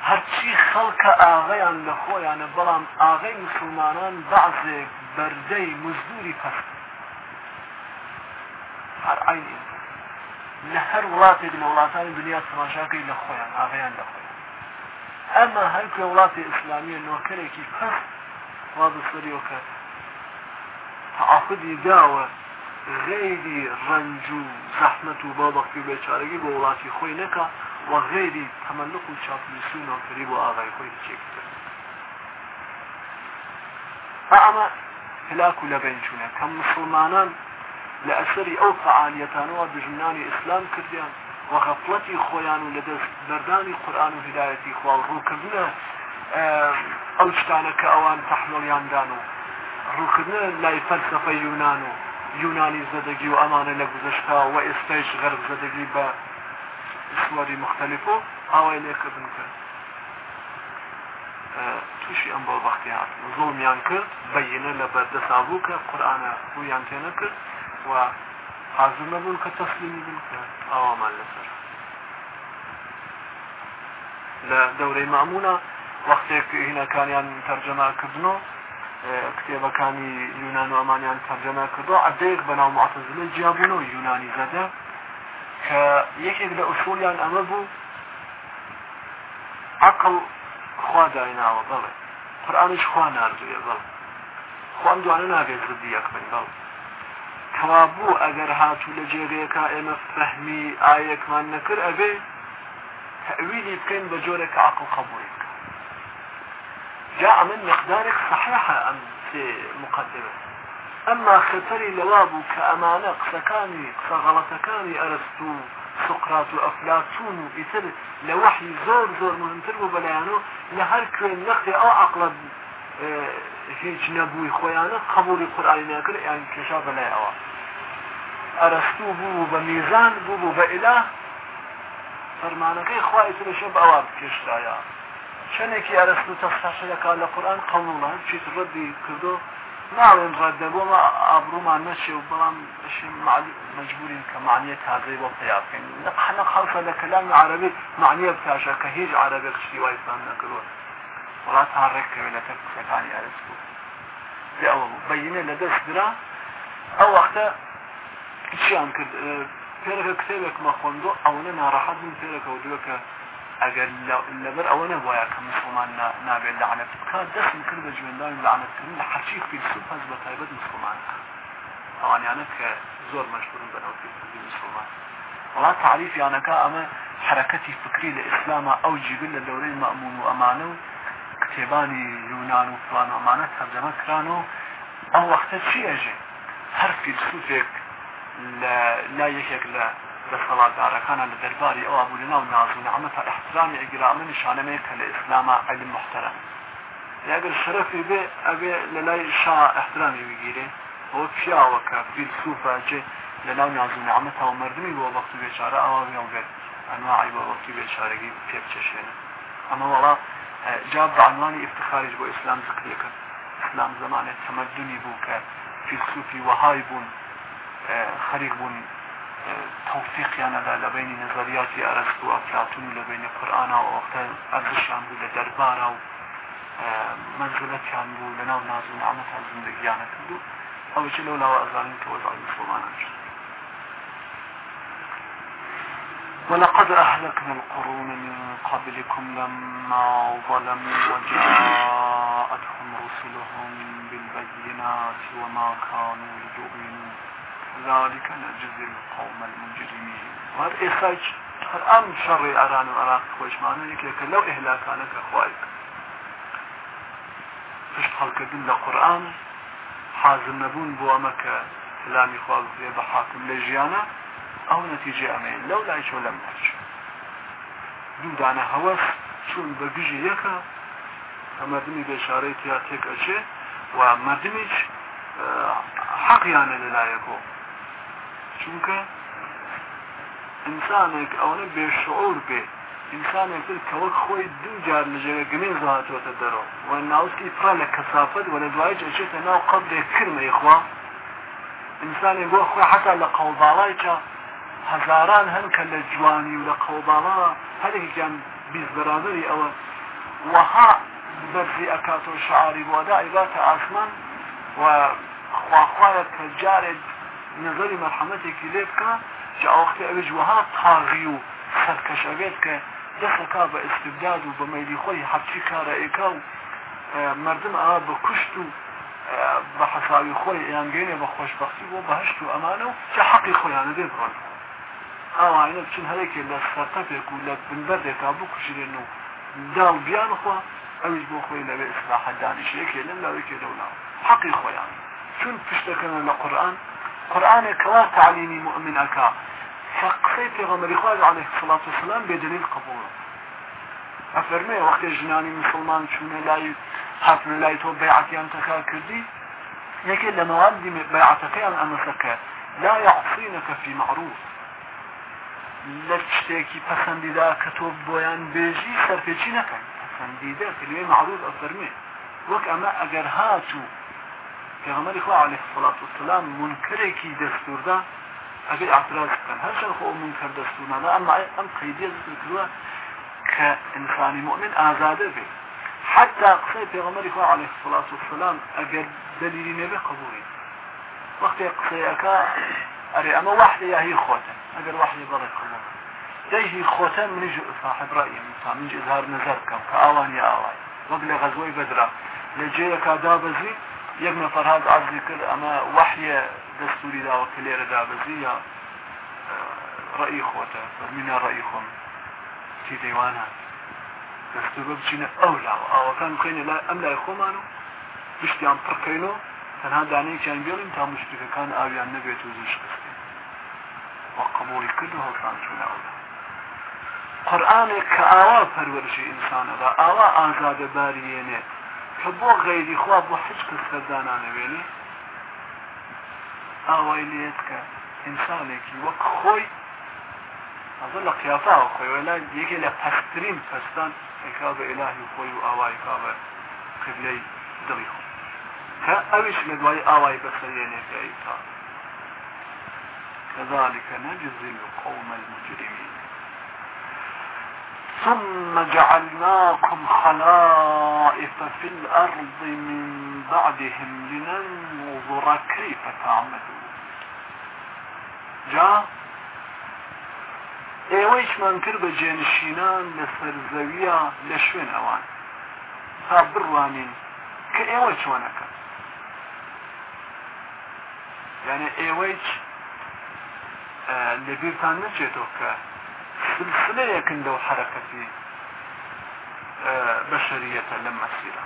هەرچی خەڵکە ئاغەیان لە خۆیانە بەڵام ئاغەی مسلمانان بەعزێک بەردەی مزدوری پەست هەر عینی لە هەر وڵاتێک لە وڵاتانی دنیا تەماشاکەی لە خۆیان ئاغیان لە خۆیان ئەمە هەرکوێ وڵاتی ئیسلامیە نۆکەرێکی پەست وا بسەریەوە کە تعاقدی داوە غێری ڕەنج و زەحمەت و بابەختی و بێچارەگی بۆ وڵاتی خۆی نەکە وغيري تملق وشاطلسون وقريب وآغاي خوي تشكتر فأما هلاك لبنشونا كم مسلمانا لأسري أو فعاليتان ودجمنان إسلام كرديان وغفلتي خويان ولدست برداني قرآن وهدايتي خوا وروكبنا ئەو شتانە کە ئەوان تەحمڵیاندان و ڕووکردن لای فەلسفە یونان و یونانی زەدەگی و ئەمانە لە گزشتا و ئێستایش غەرب زەدەگی بە سواری مختلف و ئاوای لێکردن کرد تووشی ئەم بۆ بەختی هات زۆڵمیان کرد بەینە لە بەردەسابوو کە قورآانە بوویان تێ نەکرد و حزم نەبوون کە تەسلیمی بن کرد ئاوامان لەسەر لە دەورەی مامونە وەختێک هینەکانیان تەرجەماکردنەوە کتێبەکانی یونان و ئەمانیان تەرجەما کردو عدەیەک بەناو معتەزلە جیابوونەوە یونانی زەدە کە یەکێک لە ئوشولیان ئەمە بوو عقل خوا دایناوە بڵێ قورآانش خوا ناردوێ بڵ خوام دوانە ناگەێت ردیەک من بڵ کەوا بوو ئەگەر هاتوو لە جێگەیەکە ئێمە فەهمی ئاەکمان نەکرد ئەبێ تەویلی بکەین بە جۆرێک عقل قبولێک جاء من مقدارك صحيحة أم في مقدمة ئەمما خەتەری لەوا بوو کە ئەمانە قسەکانی قسەغەڵەتەکانی ئەرست و سقرات و ئەفلاتون و ئیتر لە وحی زۆر زۆر مهمتر بوو بەلایەنەوە لە هەر کوێن نەخی ئەو عقلە هیچ نەبووی خۆیانە قبولی قورآانی نەکرد یان کێشا بەلایەوە ئەرستو بوو بە میزان بوو بوو بە ئیلا فەرمانەکەی خوا ئیترشە بە ئەوا بکێشتایە شنێکی ئەرست و تەخشەکان لە قورآن قەموڵان چیت ڕەبی کردو ناڵێن ڕەدە بۆمە ئابرومان نەشێ و بەڵام مجبورین کە معنیە تازەی بۆ پیاکەین نەقحەنە خەڵکە لە کەلامی عربی معنیە بتاشە کە هیچ عربێک شتی وایسان نەکردوە وڵات هەر ڕێکەوێت لە تەکسەکانی ئارز بوو لێ ئەوە بەینە لە دەست درا ئەو وەختە چیان کرد پێرەکە کتێبێک مەخۆندۆ ئەوە ناڕەحەت من پێرەکەوتووە کە ئەگەر لەبەر ئەوە نەبواە کە مسلمان نابێت لەعنەت بکات دەست کرد بە جوێنداوی لەعنەتکردن لە حەچی فیلسوف هەز بە تایبەت مسلمانە ئەوانیانە کە زۆر مەشغولن بەنەو فیلسوفی مسلمان وڵات تعریفیانەکە ئەمە حرەکەتی فکری لە ئیسلامە ئەو جیبل لە دەورەی مەمون و ئەمانە و کتێبانی یونان و پلانۆمانە تەرجەمە کران و ئەم وەختە چی ئەژێ هەر فیلسوفێک لە لا یەکێک لە دەسەڵاتدارەکانە لە لدرباري او ابو لنا ونازو نعمتا احترامی ئەگرامە نیشانەمەیە کە لە ئیسلامە علم محتەرم یاگەر شەرەفی بێ ئەبێ لە لای شا احترامی بگیرێ ئەو پیاوەکە فیلسوفاجێ لە ناو نازوو نعممەتەوە مردمی بۆ وەختی بێچارە ئەوە بێت ئەنواعی بۆ وەختی بێچارەگی پێبچەشێنە ئەمە وڵا اه، جا بەعنوانی افتخارج بۆ ئیسلام ذکرەکە ئیسلام اسلام تەمەدونی تمدني کە فیلسوفی وەهای بوون اه، خەریک بوون تەوفیقیان ئەدا لە بینی نظریاتی ئەرەست و ئەفلاتون و لە بینی قورآنا و ئۆختە ئەرزشیان بوو لە دەربارە و اه، منزلەتیان بوو لەناو ناز و نعمەتان زندگیانە کردو ئەوچ لەو لاوە ئەزانین کە وەزانی مسلمانان شد ولقد أهلكنا القرون من قبلكم لما ظلموا وجاءتهم رسلهم بالبينات وما كانوا يؤمنون ذلك نجزي القوم المجرمين وهذا إخاج هر أم شر أران وعراق وإجمانه يكلك لو إهلاكانك أخوائك پشت هەڵکردن لە قورآن حازم نەبوون بۆ ئەمە کە سلامی خوازێ بە حاکم لە ژیانە ئەو نەتیجێ ئەمێ لەو لایچۆ لەم نەچ دوودانە هەوەس چون بە گژی یەکە ئەمەدمی بێشارەی تیا تێکەچێ و مردمیش حەقییانە لەلایەکۆ چونکە ئینسانێک ئەوە بێشعور بێت ئینسانێک کەوەک خۆی دووجار لەژێوە گمێ زاتۆتە دەرەوە و ناوسکی پرە لە کەسافت و لە دوای جەچێتە ناو قبلێک کرمەیخوا ئینسانێک بۆ خۆی حتا لە قەڵباڵایکە هەزاران هەن کە لە جوانی و لە قەڵباڵا هەرێکیان بیزبرادری ئەوە وەها بەرزی ئەکات و شعاری بۆدا ئیباتە ئاسمان و خواخواە کە جارێک نظری مەرحەمەتێکی لێ بکە کە ئەوختی ئەوێ وەها تاغی و سەرکەشە بێت کە دەخەکە بە ئستبداد و بە مەلی خۆی حەبچی کارە ئێکا و مردم ئا بە کوشت و بە حەساوی خۆی یانگەینێ بە خۆشببختی بۆ بەهشت و ئەمانە و چە حەقی خۆیانە دێ بڕۆن ئاوانە بچین هەرێکێ لە سەرتەپێک و لە بنبەرێکا بکوشێن و داڵ بیان خوا ئەوش بۆ خۆی لەوێ ئسلاحەدانیش یەکێ لەم لاوێکێ لەولاوە حەقی خۆیان چون پشتەکەن لە قورآن قرآن كوا تعليمي مؤمن أكا في پیغمبر خواد عليه الصلاة والسلام بدليل قبوله أفرمي وقت جناني مسلمان شونه لاي حفن لاي تو بيعتيان تكا كردي يكي لما بيعتك أن أمسك لا يعصينك في معروف لە شتێکی پەخەندیدا کە بيان بيجي بێژی سەرپێکی نەکەن پەخەندیدە کلێ معروف أفرمي وەک ئەمە ئەگەر پیغمبر Peygamber-i Kuva منکر کی دستور ده اگر اعتراض کن هر شر خو منکر دستور نه اما ام قیدی ذکر کردوا که انسان مؤمن آزاده به حتی قصه پیغمبر خو علیه الصلاة والسلام اگر دلیلی نبه قبولی وقتی قصه اکا اری اما وحده یا هی خوتن اگر وحده بره قبول دیه خوتن منیج صاحب رأی مثلا منیج اظهار نظر کم که آوان یا آوان وقل غزوی بدرا لجه اکا دابزی یەک نەفەرهاات ئازی کرد ئەمە وحە دەستوری داوە کە لێرە دابزیە ڕئی خۆتە فەرمینە ڕئی خۆم چی دەیوانە دەستور بە بچینە ئەو لاوە ئاوەکان بخێنە لای ئەم لای خۆمان و پشتیان پڕکەین و تەنها دانەیەکیان بێڵین تا مشتەکان ئاویان نەبێت و زیشکستی وەقبولی کرد و هەڵسان چووناوە قورآانێک کە ئاوا پەروەرشی ئینسانەدا ئاوا ئازادە باریێنێت بۆ غەیری خوا بۆ حچ کەس سەردانانەوێنێ ئاوای لێت کە ئینسانێکی وەک خۆی ئەزە لە قیافاوە خۆی وەلا یەکێ لە پەسترین پەستان ئەکا بە ئلاهی خۆی و ئاوای کابە قبلەی دڵی خۆ کە ئەوش لە دوای ئاوای بەسەرێنێ تا كذلك نجزي القوم المجرمين ثم جعلناكم خلائف في الأرض من بعدهم لننظر كيف تعملون جا ئێوەیشمان من بە جێنشینان لسر زوية لشوين اوان ئەوان تا بڕوانین کە ئێوە يعني یعنی ئێوەی اه، لەبیرتان نەچێتەوە کە سلسلەیەکن لەو حرەکەتی بەشریەتە لە مەسیرە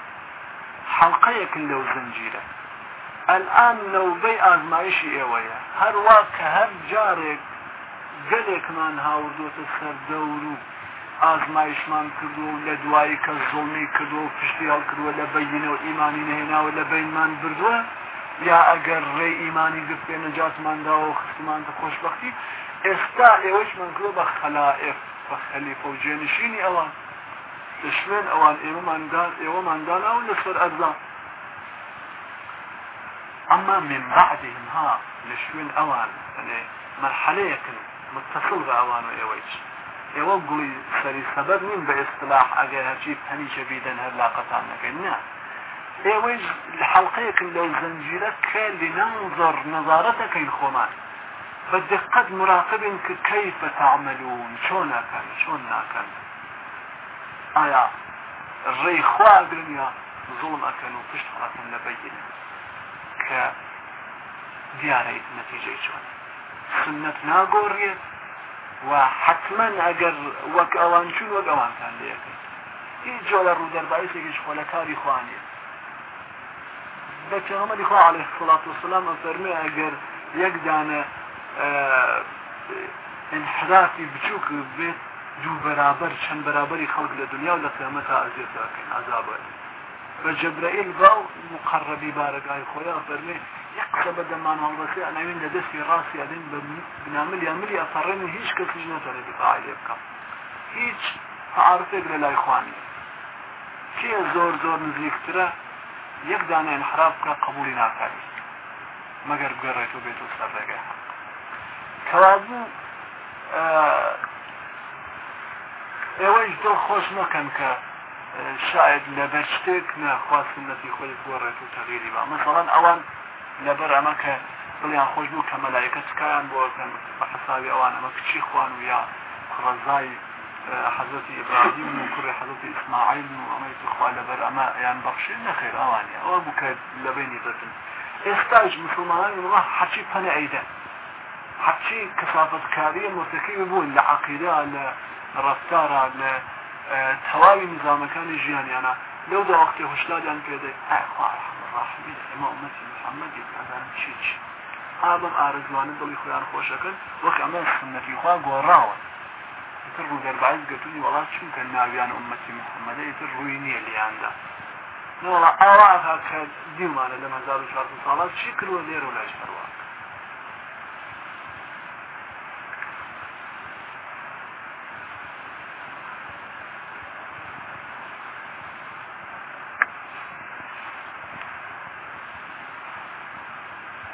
حەڵقەیەکن لەو زنجیرە ئەلان نەوبەی ئازمایشی ئێوەیە هەروە کە هەر جارێک گەلێکمان هاوردۆتە سەر دەور و ئازمایشمان کردو و لە دوایی کە زۆمی کردو و پشتی هەڵکردوە لە بەینە و ئیمانی نهێناوە لە بینمان بردووە یا ئەگەر ڕێ ئیمانی گرت پێ نەجاتمانداوە و خستمانتە خۆشببختی افتاء وش من قلوب خلائف فخليفة وجانشيني اوان اشمن اوان ايو من دان ايو من دان او نصر ارضا اما من بعدهم ها لشوين اوان يعني مرحلة يكن متصل بأوان اوان ايو ايش ايو قلي سري سبب مين با اصطلاح اگر هجيب هني جبيدن هر لاقتان نكن ايو ايش الحلقية لو زنجيرك لننظر نظارتك ينخوماني بدقت مراقبين كيف تعملون شون أكن شون أكن آيا الريخوا أقرن يا ظلم أكن وفشت أكن لبين ك دياري نتيجة شون سنة ناقوريت وحتما أقر وك أوان شون وك أوان كان ليكن هیچ جۆلە ڕوودەرباییێکیش خۆلەکاری خوانێ بە پێغەمەری خوا عليه الصلاة والسلام فەرمێ ئەگەر یەک دانە آه، انحرافی بچووک به دو برابر چند برابری خلق لە دنیا و لقیامت لە قیامەتا عذاب عذابە و جبرائیل باو مقربی بارگای خویا فەرمێ یک بە دەمان هەڵبەسی ئەناوین لە دەستی ڕاستی ئەدەین بە بنامل یا ملی ئەفەڕێنی هیچ کەسیش نەتەنێت بەعالی بکەم هیچ تعارفێک لە لای خوانی که زور زور نزیکتره یک دانه انحراف که قبولی ناکاری مگر بگەڕێت و بێت و سەر ڕێگەی حەق کەوازن ئێوەش دڵ خۆش مەکەن کە شاید لەبەر شتێک ناخواستنەتی خۆی گۆڕێت و تەغیری با مەسەڵەن ئەوان لەبەر ئەمە کە بڵیان خۆش بوو کە مەلایکە چکیان بۆکەن بە حساوی ئەوان ئەمە کچی خوان و یا کوڕزای حەزەتی ئبراهیم و کوڕی حەزەتی ئیسماعیل و ئەمەی خوا لەبەر ئەمە یان بەخشێن نەخێر ئەوانی ئەوە بووکە لەبینی بەتن ئێستاش مسلمانان ڕە حەچی پەنە عیدە هەچی کەسافتکاریە مۆسەکەی ببوون لە عقیدا لە ڕفتارە لە تەواوی نظامەکانی ژیانیانە لەو داوەختی هشداریان پێدەی ئەمە ئەمەتی محەممەدی ئەزانم چی چی ئابم ئارزوانە دڵی خۆیان خۆشەکەن وەک ئەمە سنەتی خوا گۆڕاوە تر ڕوو دەرباز گەتونی وڵات چونکە ناویان ئەمەتی محەممەدە تر ڕووی نییە لیاندا نوڵە ئاوا کە دیمانە لە 1940 ساڵات چی کردوە لێرە و لاژ هەروە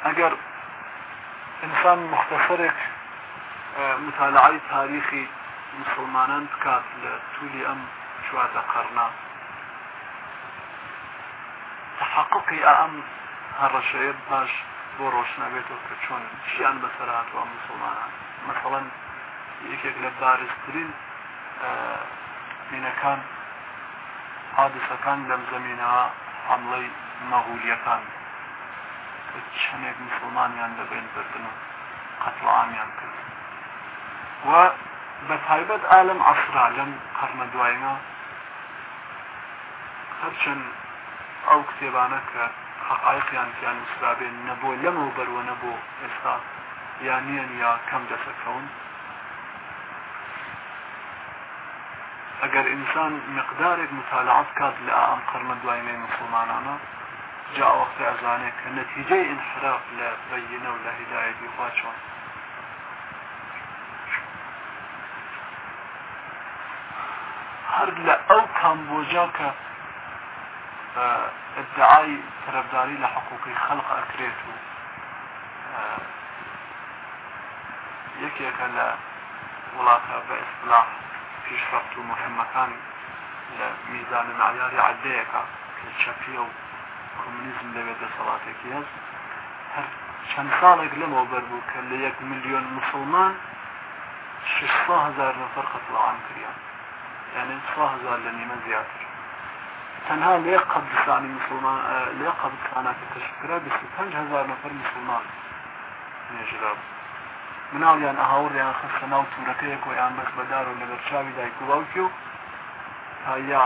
ئەگەر ئینسان مختصرێک متالعی تاریخی مسلمانان بکات لە تولی ئەم چواتە قەرنا تحققی ئەم هەڕەشەیە باش بۆ ڕۆشنەبێتەوە کە چۆن چیان بەسەرهاتوە مسلمانان مثڵەن یەکێک لە بارزترین بینەکان حادسەکان لەم زمینەوە حمڵەی مەغولیەکان چەندێک مسلمانیان لەبێن بردن و قەتڵامیان کرد و بە تایبەت ئالم عسرا لەم قەرمە دوایمە هەرچەند ئەو کتێبانە کە حقایقیان تیان نووسرابێن نەبوو لەمە و بەروە نەبوو ئێستا یانیان یا کەم دەسەکەون ئەگەر ئینسان مقدارێک مطالعات کات لە ئەم قەرمە دوایمەی مسلمانانە جاء وقت ئەزانێ کە انحراف لا بينه ولا هداية لە هدایەتی خوا كان بوجاك لە تربداري لحقوق کە اه، ادعای طرفداری لە لا خەلق ئەکرێت و اه، یەکێکە لە وڵاتە بە ئیسلاح پیشرفت و مهمەکان لە و کۆمونیزم لەوێتە سەڵاتێکی هەست هەر چەند ساڵێک لەمەوە بەربوو کە لە یەک میلیۆن مسلمان هزار نفر من کریان یعنی هزار لە نیمە زیاتر تەنها لێ قەبرستانی مسلمان لێ قەبرستانەکە تشکرا هزار نفر مسلمان نێژرا بوو مناڵیان ئەهاوڕیان خستە ناو تورەکەیەک و یان بەس بەدار و لەبەر چاوی تا یا